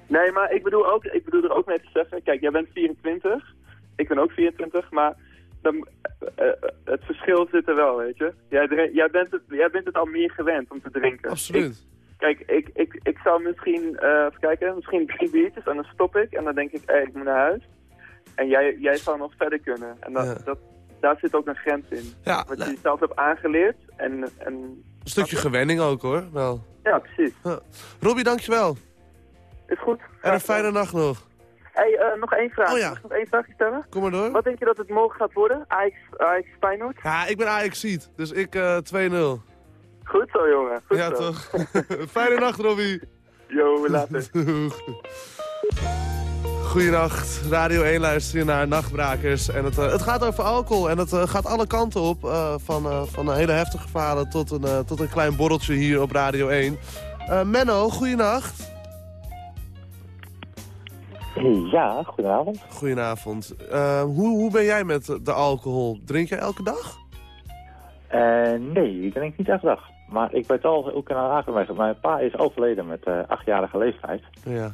Nee, maar ik bedoel, ook, ik bedoel er ook mee te zeggen, kijk, jij bent 24, ik ben ook 24, maar dan, eh, eh, het verschil zit er wel, weet je. Jij, jij, bent het, jij bent het al meer gewend om te drinken. Absoluut. Ik- kijk, ik, ik, ik zou misschien, eh even kijken, misschien drie biertjes en dan stop ik en dan denk ik, hé, ik moet naar huis. En jij, jij zou nog verder kunnen. En dat, Ja. dat, daar zit ook een grens in. Ja, Wat nou- je jezelf hebt aangeleerd en... en Een stukje gewenning ook hoor. Wel. ja, precies. Ja. Robbie, dankjewel. Is goed. En een fijne nacht nog. Hey, eh, nog één vraag. Oh ja. Mag ik nog één vraagje stellen? Kom maar door. Wat denk je dat het morgen gaat worden? Ajax, Ajax Feyenoord? Ja, ik ben Ajax-ziet. Dus ik eh 2-0. Goed zo, jongen. Goed Ja, zo. toch? Fijne nacht, Robbie. Yo, later. Doeg. Goedenacht, Radio 1 luister je naar Nachtbrakers. En het, eh, het gaat over alcohol en het eh, gaat alle kanten op. eh, van, eh, van een hele heftige verhalen tot een, tot een klein borreltje hier op Radio 1. Eh, Menno, goedenacht. Ja, goedenavond. Goedenavond. Hoe, hoe ben jij met de alcohol? Drink jij elke dag? Eh, nee, ik drink niet elke dag. Maar ik weet wel ook een aangemerkt. Mijn pa is overleden met eh, achtjarige leeftijd. Ja.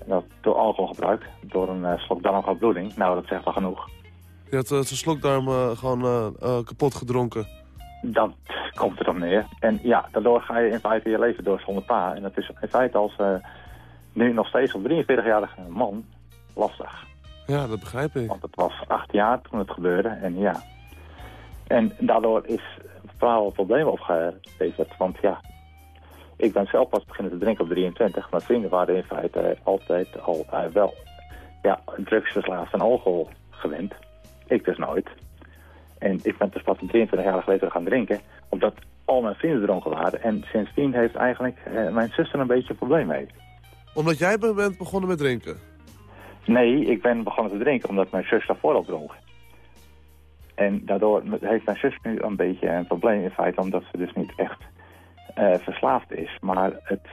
En dat door alcoholgebruik, door een uh, slok darmgalbloeding. Nou, dat zegt wel genoeg. Je had uh, zijn slokdarm uh, gewoon kapot gedronken. Dat komt erop neer. En ja, daardoor ga je in feite je leven door zonder pa. En dat is in feite als nu nog steeds een 43-jarige man lastig. Ja, dat begrijp ik. Want het was acht jaar toen het gebeurde. En ja. En daardoor is vooral problemen opgeleverd. Want ja, ik ben zelf pas beginnen te drinken op 23. Mijn vrienden waren in feite altijd al uh, wel ja, drugsverslaafd en alcohol gewend. Ik dus nooit. En ik ben dus pas 23 jaar geleden gaan drinken, omdat al mijn vrienden dronken waren. En sindsdien heeft eigenlijk uh, mijn zuster een beetje een probleem mee. Omdat jij bent begonnen met drinken? Nee, ik ben begonnen te drinken omdat mijn zus daarvoor al dronk. En daardoor heeft mijn zus nu een beetje een probleem in feite, omdat ze dus niet echt uh, verslaafd is. Maar het,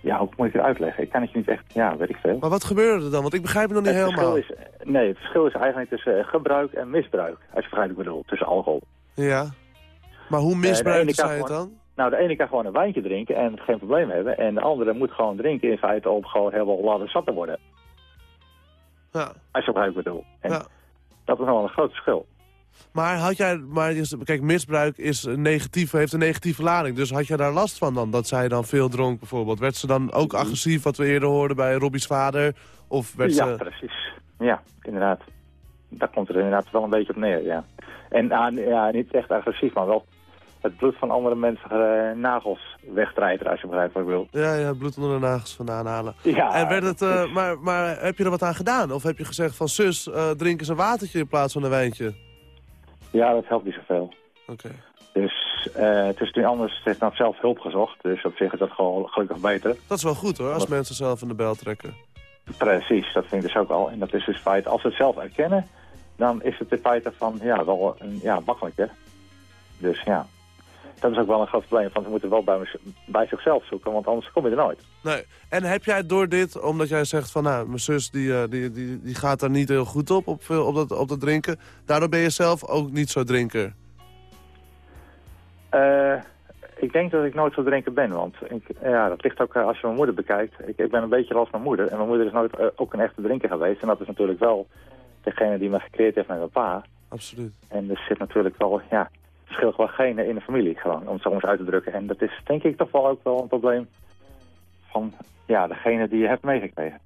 ja, hoe moet ik het uitleggen? Ik kan het je niet echt, ja, weet ik veel. Maar wat gebeurde er dan? Want ik begrijp het nog niet het helemaal. Is, nee, het verschil is eigenlijk tussen uh, gebruik en misbruik. Als je begrijpt ik bedoel, tussen alcohol. Ja. Maar hoe misbruikt uh, zij het dan? Nou, de ene kan gewoon een wijntje drinken en geen probleem hebben. En de andere moet gewoon drinken in feite om gewoon helemaal laten zat te worden. Ja. Als je begrijpt ik bedoel. En ja. Dat is nog wel een groot verschil. Maar had jij, maar kijk, misbruik is negatief, heeft een negatieve lading. Dus had jij daar last van dan? Dat zij dan veel dronk bijvoorbeeld? Werd ze dan ook agressief, wat we eerder hoorden bij Robbie's vader? Of werd ja, ze... precies. Ja, inderdaad. Daar komt het inderdaad wel een beetje op neer, ja. En uh, ja, niet echt agressief, maar wel het bloed van andere mensen uh, nagels wegstrijden, als je begrijpt wat ik wil. Ja, ja, bloed onder de nagels vandaan halen. Ja. En werd het, uh, maar, maar heb je er wat aan gedaan? Of heb je gezegd van zus, uh, drink eens een watertje in plaats van een wijntje? Ja, dat helpt niet zoveel. Oké. Okay. Dus uh, het is nu anders. Ze heeft nou zelf hulp gezocht. Dus op zich is dat gewoon gelukkig beter. Dat is wel goed hoor, als mensen zelf in de bel trekken. Precies, dat vind ik dus ook al. En dat is dus feit. Als ze het zelf erkennen, dan is het in feite van, ja, wel een, ja, makkelijker. Dus ja, dat is ook wel een groot probleem. Want ze moeten wel bij, bij zichzelf zoeken, want anders kom je er nooit. Nee. En heb jij door dit, omdat jij zegt van, nou, mijn zus die, die, die, die gaat daar niet heel goed op, op, op, dat, op dat drinken. Daardoor ben je zelf ook niet zo drinker? Uh, ik denk dat ik nooit zo drinker ben, want ik, ja, dat ligt ook als je mijn moeder bekijkt. Ik, ik ben een beetje als mijn moeder en mijn moeder is nooit uh, ook een echte drinker geweest. En dat is natuurlijk wel degene die me gecreëerd heeft met mijn pa. Absoluut. En er zit natuurlijk wel, ja, verschil gewoon genen in de familie, gewoon, om het zo eens uit te drukken. En dat is denk ik toch wel ook wel een probleem van, ja, degene die je hebt meegekregen.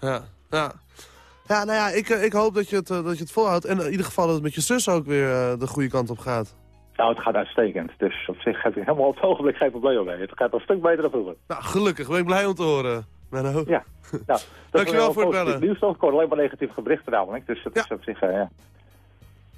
Ja, ja. Ja, nou ja, ik, ik hoop dat je, het, dat je het volhoudt. En in ieder geval dat het met je zus ook weer uh, de goede kant op gaat. Nou, het gaat uitstekend. Dus op zich heb ik helemaal op het ogenblik geen probleem mee. Het gaat een stuk beter dan vroeger. Nou, gelukkig. Ben ik blij om te horen. Menno. Ja. Nou, Dankjewel voor het bellen. Nieuws ik hoor alleen maar negatieve berichten namelijk. Dus dat ja. is op zich, uh, ja.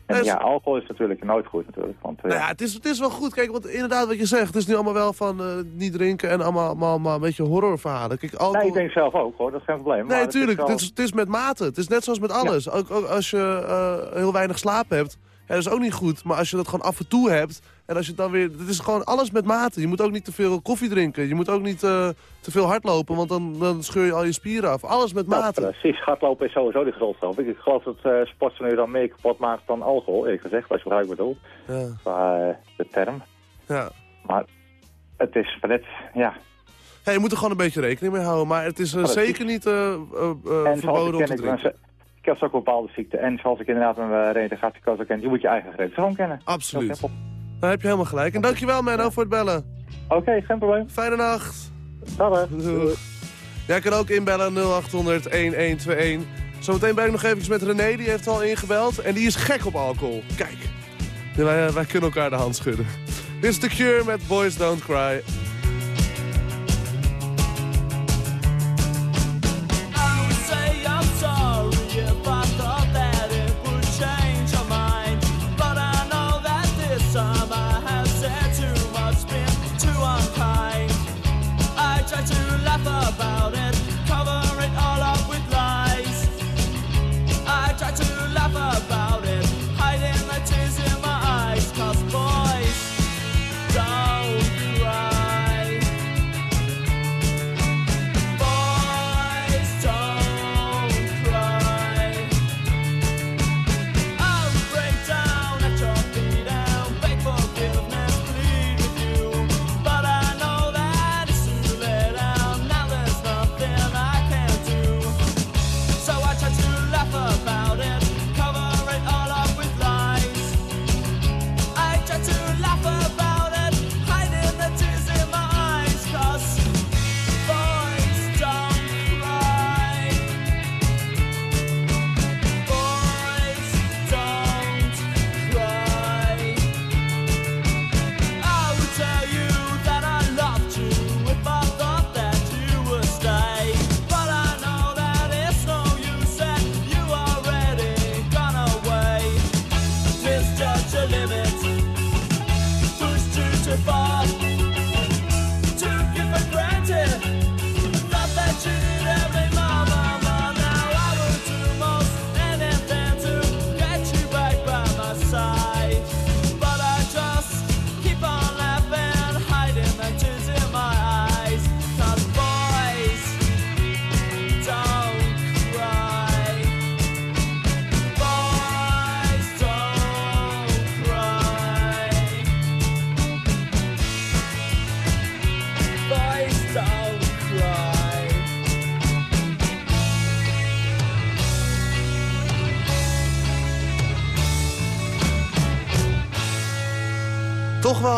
En ja, alcohol is natuurlijk nooit goed natuurlijk. Want, uh, nou ja, het is, het is wel goed. Kijk, want inderdaad wat je zegt, het is nu allemaal wel van uh, niet drinken en allemaal, allemaal, allemaal een beetje horrorverhalen. Kijk, alcohol... Nee, ik denk zelf ook hoor, dat is geen probleem. Nee, natuurlijk. Het, het, is, het is met mate. Het is net zoals met alles. Ja. Ook, ook, als je uh, heel weinig slaap hebt, ja, dat is ook niet goed. Maar als je dat gewoon af en toe hebt, en als je dan weer... Het is gewoon alles met mate. Je moet ook niet te veel koffie drinken. Je moet ook niet uh, te veel hardlopen, want dan, dan scheur je al je spieren af. Alles met mate. Nou, precies, hardlopen is sowieso gezond geloof ik. Ik geloof dat uh, sport van u dan meer kapot maakt dan alcohol, eerlijk gezegd. Als je ik bedoel. Ja. Qua uh, de term. Ja. Maar het is van net, ja... Ja, je moet er gewoon een beetje rekening mee houden. Maar het is zeker niet verboden om te drinken. Ik heb ook een bepaalde ziekte. En zoals ik inderdaad mijn reintegratiecoach ken, je moet je eigen grenzen gewoon kennen. Absoluut. Daar heb je helemaal gelijk. En dankjewel Menno voor het bellen. Oké, okay, geen probleem. Fijne nacht. Dag. Jij kan ook inbellen 0800 1121. Zometeen ben ik nog even met René, die heeft al ingebeld. En die is gek op alcohol. Kijk, wij, wij kunnen elkaar de hand schudden. Dit is The Cure met Boys Don't Cry. Don't cry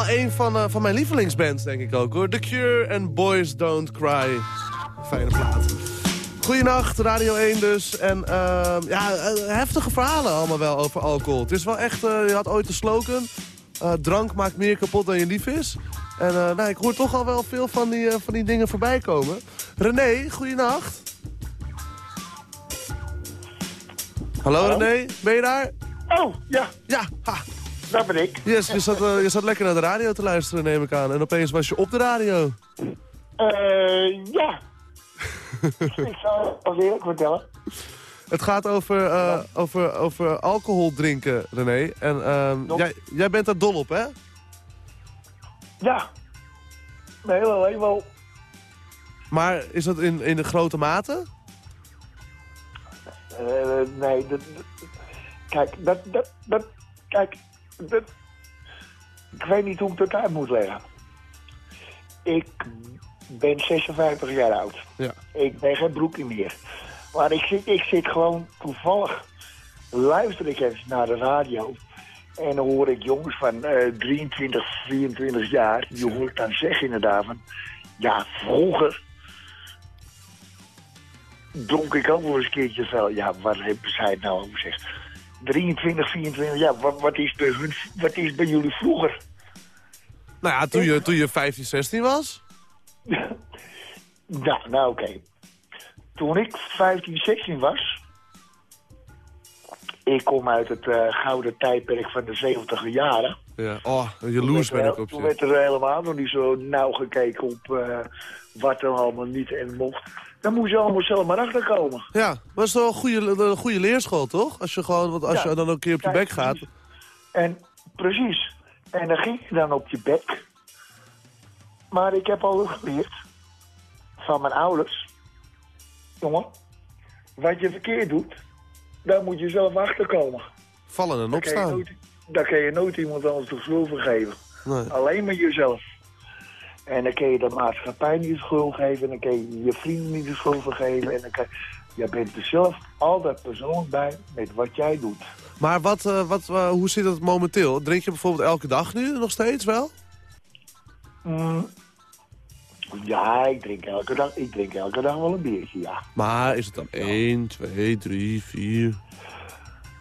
wel een van, eh, van mijn lievelingsbands, denk ik ook hoor. The Cure en Boys Don't Cry. Fijne plaat. Goedenacht, Radio 1 dus. En ehm, ja, eh, heftige verhalen allemaal wel over alcohol. Het is wel echt, eh, je had ooit de slogan... eh, drank maakt meer kapot dan je lief is. En eh, nou, ik hoor toch al wel veel van die, eh, van die dingen voorbij komen. René, goedenacht. Hallo, Hallo? René, ben je daar? Oh, ja. Ja, ha. Daar ben ik. Yes, je zat, eh, je zat lekker naar de radio te luisteren, neem ik aan. En opeens was je op de radio. Eh, ja. ik zal het eerlijk vertellen. Het gaat over, eh, over, over alcohol drinken, René. En ehm, jij, jij bent daar dol op, hè? Ja. Nee, wel. Maar is dat in, in de grote mate? Eh, nee, dat, dat- kijk, dat, dat, dat, kijk, dat, ik weet niet hoe ik dat uit moet leggen. Ik ben 56 jaar oud. Ja. Ik ben geen broekje meer. Maar ik zit, ik zit gewoon toevallig, luister ik eens naar de radio. En dan hoor ik jongens van eh 23, 24 jaar, die hoor ik dan zeggen inderdaad van... Ja, vroeger dronk ik ook wel eens een keertje veel. Ja, wat hebben zij het nou over gezegd? 23, 24 jaar, wat, wat, is bij hun, wat is bij jullie vroeger? Nou ja, toen je, toen je 15, 16 was. Nou, nou oké. Toen ik 15, 16 was... Ik kom uit het eh, gouden tijdperk van de 70 jaren. Ja. Oh, jaloers ben ik op Toen werd er helemaal nog niet zo nauw gekeken op eh, wat er allemaal niet en mocht. Dan moest je allemaal zelf maar achterkomen. Ja, maar dat is wel een goede, een goede leerschool, toch? Als je gewoon, want als Ja. je dan een keer op je bek gaat. En precies. En dan ging je dan op je bek. Maar ik heb al geleerd van mijn ouders. Jongen, wat je verkeerd doet, daar moet je zelf achterkomen. Vallen en opstaan. Daar kan je nooit iemand anders de schuld voor geven. Nee. Alleen maar jezelf. En dan kun je de maatschappij niet de schuld geven. En dan kun je je vrienden niet de schuld voor geven. En dan kan je bent er zelf altijd persoonlijk bij met wat jij doet. Maar wat, eh, wat, eh, hoe zit het momenteel? Drink je bijvoorbeeld elke dag nu nog steeds wel? Mm. Ja, ik drink, elke dag, ik drink elke dag wel een biertje, ja. Maar is het dan 1, 2, 3, 4?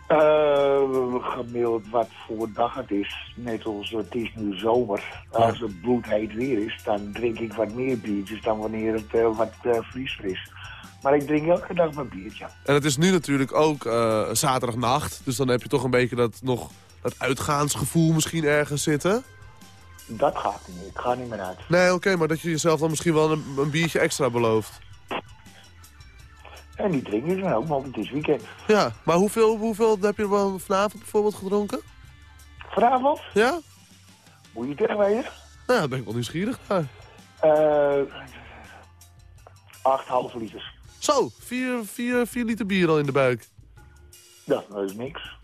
Eh, gemiddeld wat voor dag het is. Net als het is nu zomer. Als het bloedheet weer is, dan drink ik wat meer biertjes dan wanneer het eh, wat uh, vriezer is. Maar ik drink elke dag mijn biertje. En het is nu natuurlijk ook eh, zaterdagnacht. Dus dan heb je toch een beetje dat, nog, dat uitgaansgevoel misschien ergens zitten. Dat gaat niet. Ik ga niet meer uit. Nee, oké, maar dat je jezelf dan misschien wel een, een biertje extra belooft. En die drink ik dan ook, want het is weekend. Ja, maar hoeveel, hoeveel heb je wel vanavond bijvoorbeeld gedronken? Vanavond? Ja? Moet je het echt weten? Nou, daar ben ik wel nieuwsgierig naar. Eh acht halve liters. Zo, 4 vier, vier liter bier al in de buik. Ja, dat is niks.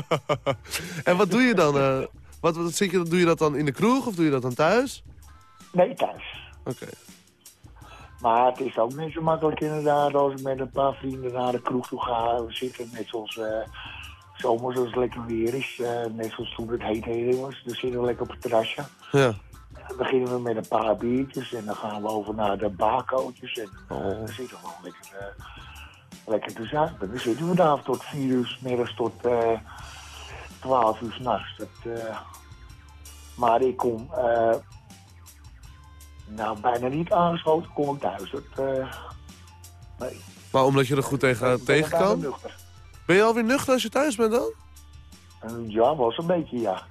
en wat doe je dan? eh, wat, wat zit je, doe je dat dan in de kroeg of doe je dat dan thuis? Nee, thuis. Oké. Maar het is ook niet zo makkelijk inderdaad als ik met een paar vrienden naar de kroeg toe ga. We zitten net zoals eh zomers als het lekker weer is. eh, net zoals toen het heet heet was. Dan zitten we lekker op het terrasje. Ja. Dan beginnen we met een paar biertjes en dan gaan we over naar de barcootjes. En eh, dan zitten we gewoon lekker, lekker te zuipen. Dan zitten we daar tot vier uur middags tot 12 uur s'nachts. Maar ik kom nou bijna niet aangeschoten, kom ik thuis. Dat, eh, nee. Maar omdat je er goed tegen, ben tegen kan? nuchter. Ben je alweer nuchter als je thuis bent dan? Eh, Ja, wel zo'n beetje, ja.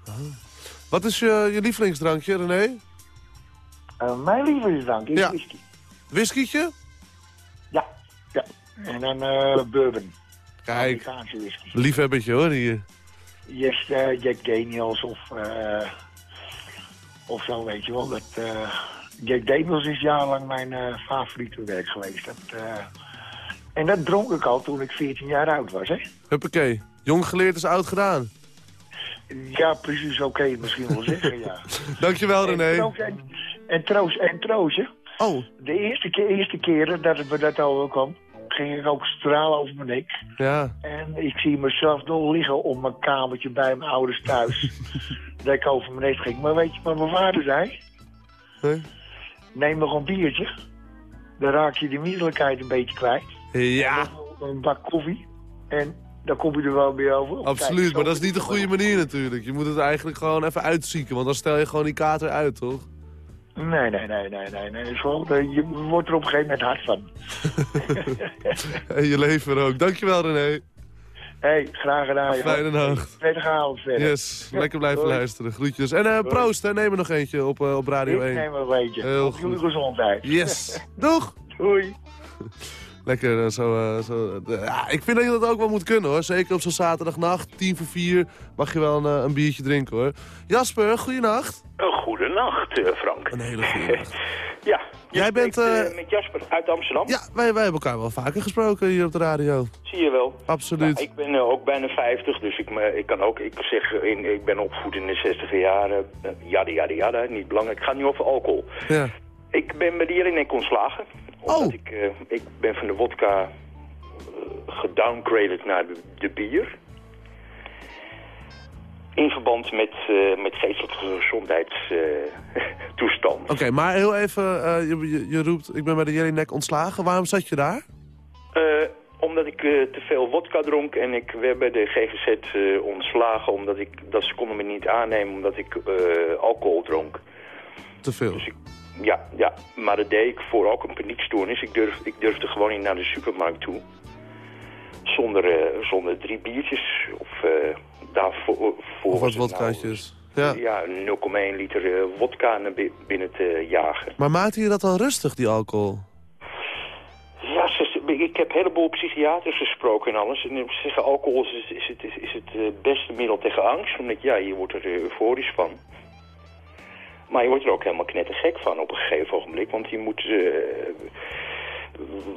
Wat is je, je lievelingsdrankje, René? Eh, mijn lievelingsdrank is Ja. whisky. Whiskietje? Ja, ja. En dan bourbon. Kijk, Amerikaanse whisky. liefhebbertje hoor hier. Yes, Jack Daniels of, eh, of zo, weet je wel. Dat, Jack Daniels is jarenlang mijn eh, favoriete werk geweest. Dat, eh, en dat dronk ik al toen ik 14 jaar oud was, hè? Huppakee. Jong geleerd is oud gedaan. Ja, precies, het misschien wel zeggen, ja. Dankjewel, En René. troost- En, en troost, en troostje. Oh. De eerste, keer, eerste keren dat we dat al kwam, ging ik ook stralen over mijn nek. Ja. En ik zie mezelf nog liggen op mijn kamertje bij mijn ouders thuis. dat ik over mijn nek ging. Maar weet je wat mijn vader zei? Nee? Neem nog een biertje. Dan raak je de misselijkheid een beetje kwijt. Ja. Een bak koffie. En dan kom je er wel weer over. Absoluut, maar dat is niet de goede manier natuurlijk. Je moet het eigenlijk gewoon even uitzieken, want dan stel je gewoon die kater uit, toch? Nee, nee, nee, nee, nee. nee. Je wordt er op een gegeven moment hard van. En je leven ook. Dankjewel René. Hey, graag gedaan. Fijne nacht. Prettige avond verder. Yes, lekker blijven doei. luisteren. Groetjes. En eh, Doei. proost, hè. neem er nog eentje op, eh, op Radio Ik 1. neem er een eentje. Heel Op jullie gezondheid. Yes. Doeg. Doei. Lekker, eh, zo, zo ja, ik vind dat je dat ook wel moet kunnen hoor. Zeker op zo'n zaterdagnacht, tien voor vier, mag je wel een, een biertje drinken hoor. Jasper, goeienacht. Een goede nacht, eh, Frank. Een hele goede nacht. ja, Jij bent, eh, met Jasper uit Amsterdam. Ja, wij, wij hebben elkaar wel vaker gesproken hier op de radio. Zie je wel. Absoluut. Nou, ik ben eh, ook bijna 50, dus ik, me- ik kan ook, ik zeg, in, ik ben opgevoed in de 60 jaren. Uh, jada, jada, jada, niet belangrijk. Het gaat nu over alcohol. Ja. Ik ben bij de Jelinek ontslagen. Omdat Oh. ik, ik ben van de wodka gedowngraded naar de, de bier. In verband met, eh, met geestelijke gezondheidstoestand. Oké, maar heel even, eh, je, je, roept, ik ben bij de Jelinek ontslagen. Waarom zat je daar? Eh, omdat ik te veel wodka dronk en ik werd bij de GGZ ontslagen omdat ik, dat ze konden me niet aannemen omdat ik alcohol dronk. Te veel. Ja, ja, maar dat deed ik voor ook een paniekstoornis. Ik, durf, ik durfde gewoon niet naar de supermarkt toe. Zonder, eh, zonder drie biertjes of uh, daarvoor voor Of wat het wodkaatjes. Nou, Ja. ja, 0,1 liter eh, wodka naar bi- binnen te jagen. Maar maakte je dat dan rustig, die alcohol? Ja, ze, ik heb een heleboel psychiaters gesproken en alles. En ze zeggen alcohol is, is, het, is, is het eh, beste middel tegen angst. Omdat ja, je wordt er eh, euforisch van. Maar je wordt er ook helemaal knettergek van op een gegeven ogenblik. Want je moet, eh,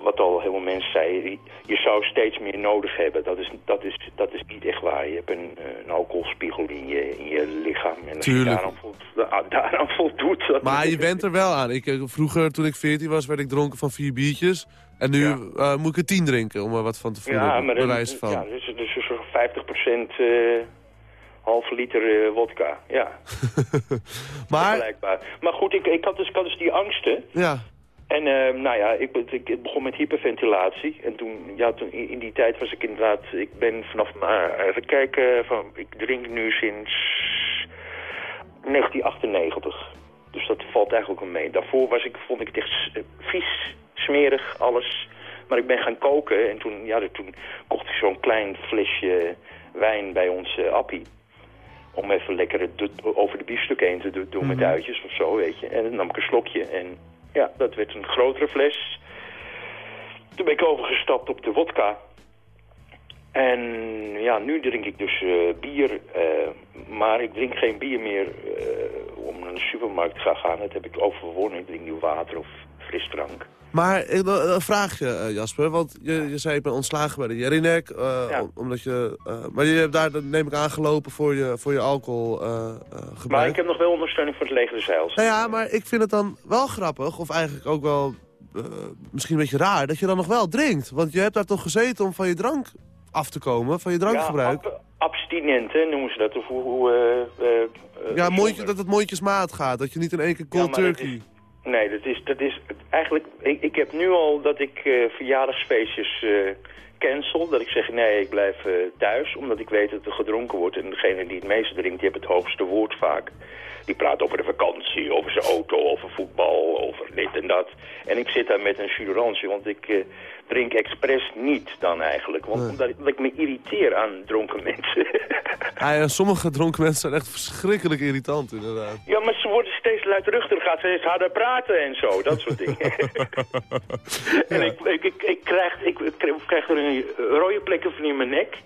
wat al heel veel mensen zeiden, je zou steeds meer nodig hebben. Dat is, dat is, dat is niet echt waar. Je hebt een, eh, een alcoholspiegel in je, in je lichaam. En als Tuurlijk. je daaraan, voldoet, ah, daaraan voldoet... Dat Maar je bent er wel aan. Ik, eh, vroeger, toen ik 14 was, werd ik dronken van vier biertjes. En nu eh, moet ik er tien drinken, om er wat van te voelen. Ja, maar bewijs van. Ja, dus, dus zo'n 50% eh halve liter eh, wodka. Ja, maar. Maar goed, ik, ik, had dus, ik had dus die angsten. ja, En eh, nou ja, ik, ik, begon met hyperventilatie. En toen, ja, toen in, die tijd was ik inderdaad... Ik ben vanaf... Uh, even kijken, van, ik drink nu sinds 1998. Dus dat valt eigenlijk ook wel mee. Daarvoor was ik, vond ik het echt eh, vies, smerig, alles. Maar ik ben gaan koken en toen, ja, toen kocht ik zo'n klein flesje wijn bij onze appie. Om even lekker het over de biefstuk heen te do- doen met Mhm. uitjes of zo, weet je. En dan nam ik een slokje en ja, dat werd een grotere fles. Toen ben ik overgestapt op de wodka. En ja, nu drink ik dus eh, bier. eh, maar ik drink geen bier meer eh, om naar de supermarkt te gaan gaan. Dat heb ik overwonnen. Ik drink nu water of frisdrank. maar eh, dan- dan vraag je, eh, Jasper, want je, je zei ik ben ontslagen bij de eh, Ja. om- omdat je, eh, maar je hebt daar, neem ik aangelopen voor je, voor je alcohol eh, eh, gebruik. Maar ik heb nog wel ondersteuning voor het leger. Nou ja, maar ik vind het dan wel grappig, of eigenlijk ook wel eh, misschien een beetje raar, dat je dan nog wel drinkt. Want je hebt daar toch gezeten om van je drank af te komen, van je drankgebruik. Ja, ab- abstinent, hè, noemen ze dat. Of hoe... eh, eh, eh, Ja, mondje, dat het mondjesmaat gaat, dat je niet in één keer cold Ja, turkey... Nee, dat is, dat is eigenlijk... Ik, ik heb nu al dat ik eh, verjaardagsfeestjes eh, cancel. Dat ik zeg, nee, ik blijf eh, thuis. Omdat ik weet dat er gedronken wordt. En degene die het meeste drinkt, die heeft het hoogste woord vaak. Die praat over de vakantie, over zijn auto, over voetbal, over dit en dat. En ik zit daar met een jurance, want ik drink expres niet dan eigenlijk. Want Nee. omdat ik, omdat ik me irriteer aan dronken mensen. Ja, ja, sommige dronken mensen zijn echt verschrikkelijk irritant, inderdaad. Ja, maar ze worden steeds luidruchtiger, gaat steeds harder praten en zo, dat soort dingen. en ik, ik, ik, ik, krijg, ik, ik krijg er een rode plekken van in mijn nek.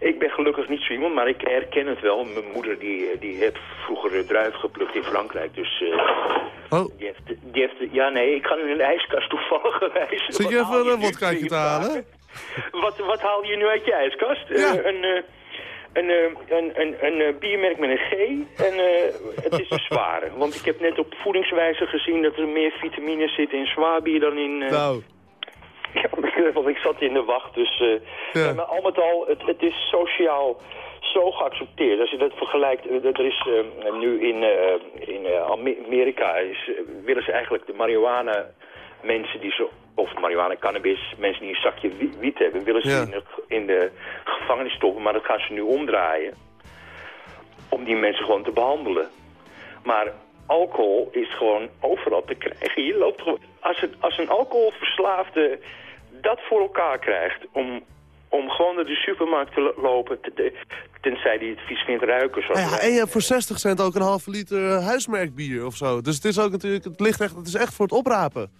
Ik ben gelukkig niet zo iemand, maar ik herken het wel. Mijn moeder die, die heeft vroeger druif geplukt in Frankrijk, dus... eh, Oh. Die heeft, die heeft, ja, nee, ik ga nu in de ijskast toevallig wijzen. Zit je even een wodkaatje te halen? Wat, wat haal je nu uit je ijskast? Ja. Eh, een, eh, een, eh, een, een, een, eh, biermerk met een G en eh, het is een zware. Want ik heb net op voedingswijze gezien dat er meer vitamine zit in zwaar bier dan in... eh, Nou, ja, Want ik zat in de wacht, dus... eh, Ja. Maar al met al, het, het is sociaal zo geaccepteerd. Als je dat vergelijkt, eh, er is eh, nu in, eh, in eh, Ame- Amerika... Is, eh, willen ze eigenlijk de marihuana mensen die zo... Of marihuana, cannabis, mensen die een zakje wi- wiet hebben... willen ze Ja. in, de, in de gevangenis stoppen, maar dat gaan ze nu omdraaien. Om die mensen gewoon te behandelen. Maar alcohol is gewoon overal te krijgen. Je loopt gewoon, als, het, als een alcoholverslaafde dat voor elkaar krijgt... om, om gewoon naar de supermarkt te lo- lopen... te- te- tenzij hij het vies vindt ruiken. Zoals Ah ja, en je hebt voor 60 cent ook een halve liter eh, huismerkbier of zo. Dus het is ook natuurlijk, het ligt echt, het is echt voor het oprapen.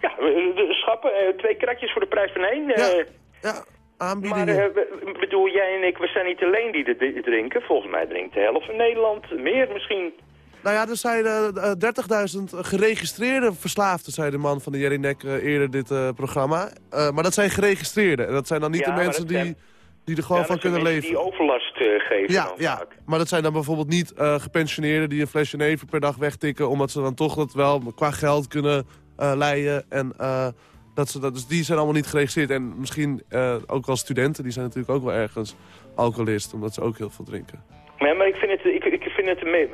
Ja, de schappen, eh, twee kratjes voor de prijs van één. eh. ja, aanbiedingen. Maar bedoel, jij en ik, we zijn niet alleen die dit drinken. Volgens mij drinkt de helft van Nederland, meer misschien. Nou ja, er zijn eh, eh, 30.000 geregistreerde verslaafden, zei de man van de Jelinek eh, eerder dit eh, programma. Eh, maar dat zijn geregistreerde. En dat zijn dan niet Ja, de mensen die, die er gewoon Ja, van kunnen leven. die overlast eh, geven Ja, dan ja, vaak. maar dat zijn dan bijvoorbeeld niet eh, gepensioneerden die een flesje neven per dag wegtikken... omdat ze dan toch dat wel qua geld kunnen eh leiden. En, eh, dat ze dat, dus die zijn allemaal niet geregistreerd. En misschien eh, ook wel studenten, die zijn natuurlijk ook wel ergens alcoholist... omdat ze ook heel veel drinken. Maar ik vind het, ik, ik vind het mee,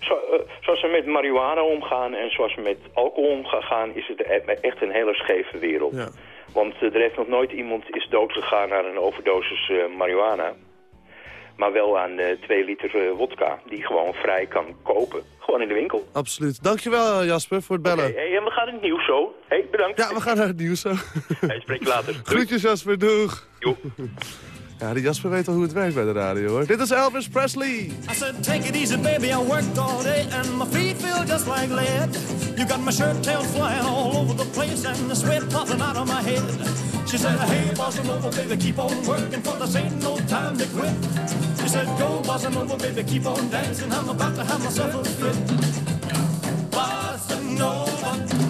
zo, eh, zoals we met marihuana omgaan en zoals we met alcohol omgaan, is het e- echt een hele scheve wereld. Want eh, er heeft nog nooit iemand is doodgegaan aan een overdosis eh, marihuana. Maar wel aan eh, twee liter eh, wodka, die gewoon vrij kan kopen. Gewoon in de winkel. Absoluut. Dankjewel eh, Jasper voor het bellen. Hey, en we gaan het nieuws zo. Hey, bedankt. Ja, we gaan naar het nieuws zo. Hey, spreek je later. Groetjes Jasper, doeg. Jo. Ja, die Jasper weet al hoe het werkt bij de radio hoor. Dit is Elvis Presley. I said, take it easy, baby. I worked all day and my feet feel just like lead. You got my shirt tail flying all over the place and the sweat popping out of my head. She said, hey, bossa nova, baby, keep on working for this ain't no time to quit. She said, go, bossa nova, baby, keep on dancing. I'm about to have myself a fit. Bossa nova,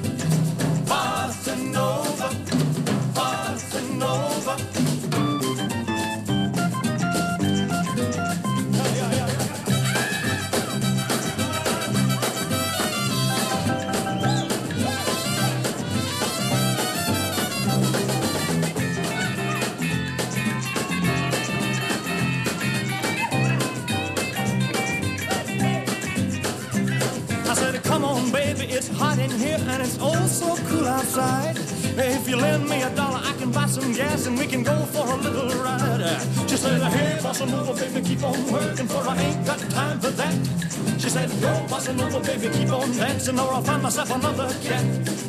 Lend me a dollar, I can buy some gas and we can go for a little ride. She said, hey, bossa nova, baby, keep on working for I ain't got time for that. She said, go, bossa nova, baby, keep on dancing or I'll find myself another cat.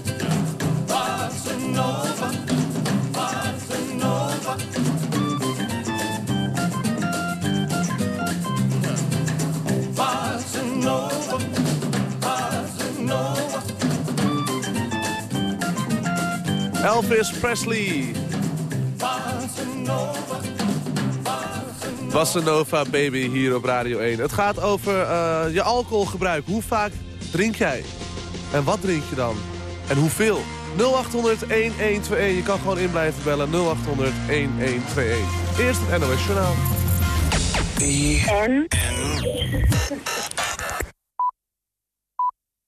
Elvis Presley. Bossa nova. Bossa Nova Baby hier op Radio 1. Het gaat over eh, je alcoholgebruik. Hoe vaak drink jij? En wat drink je dan? En hoeveel? 0800 1121. Je kan gewoon in bellen. 0800 1121. Eerst het NOS Journaal.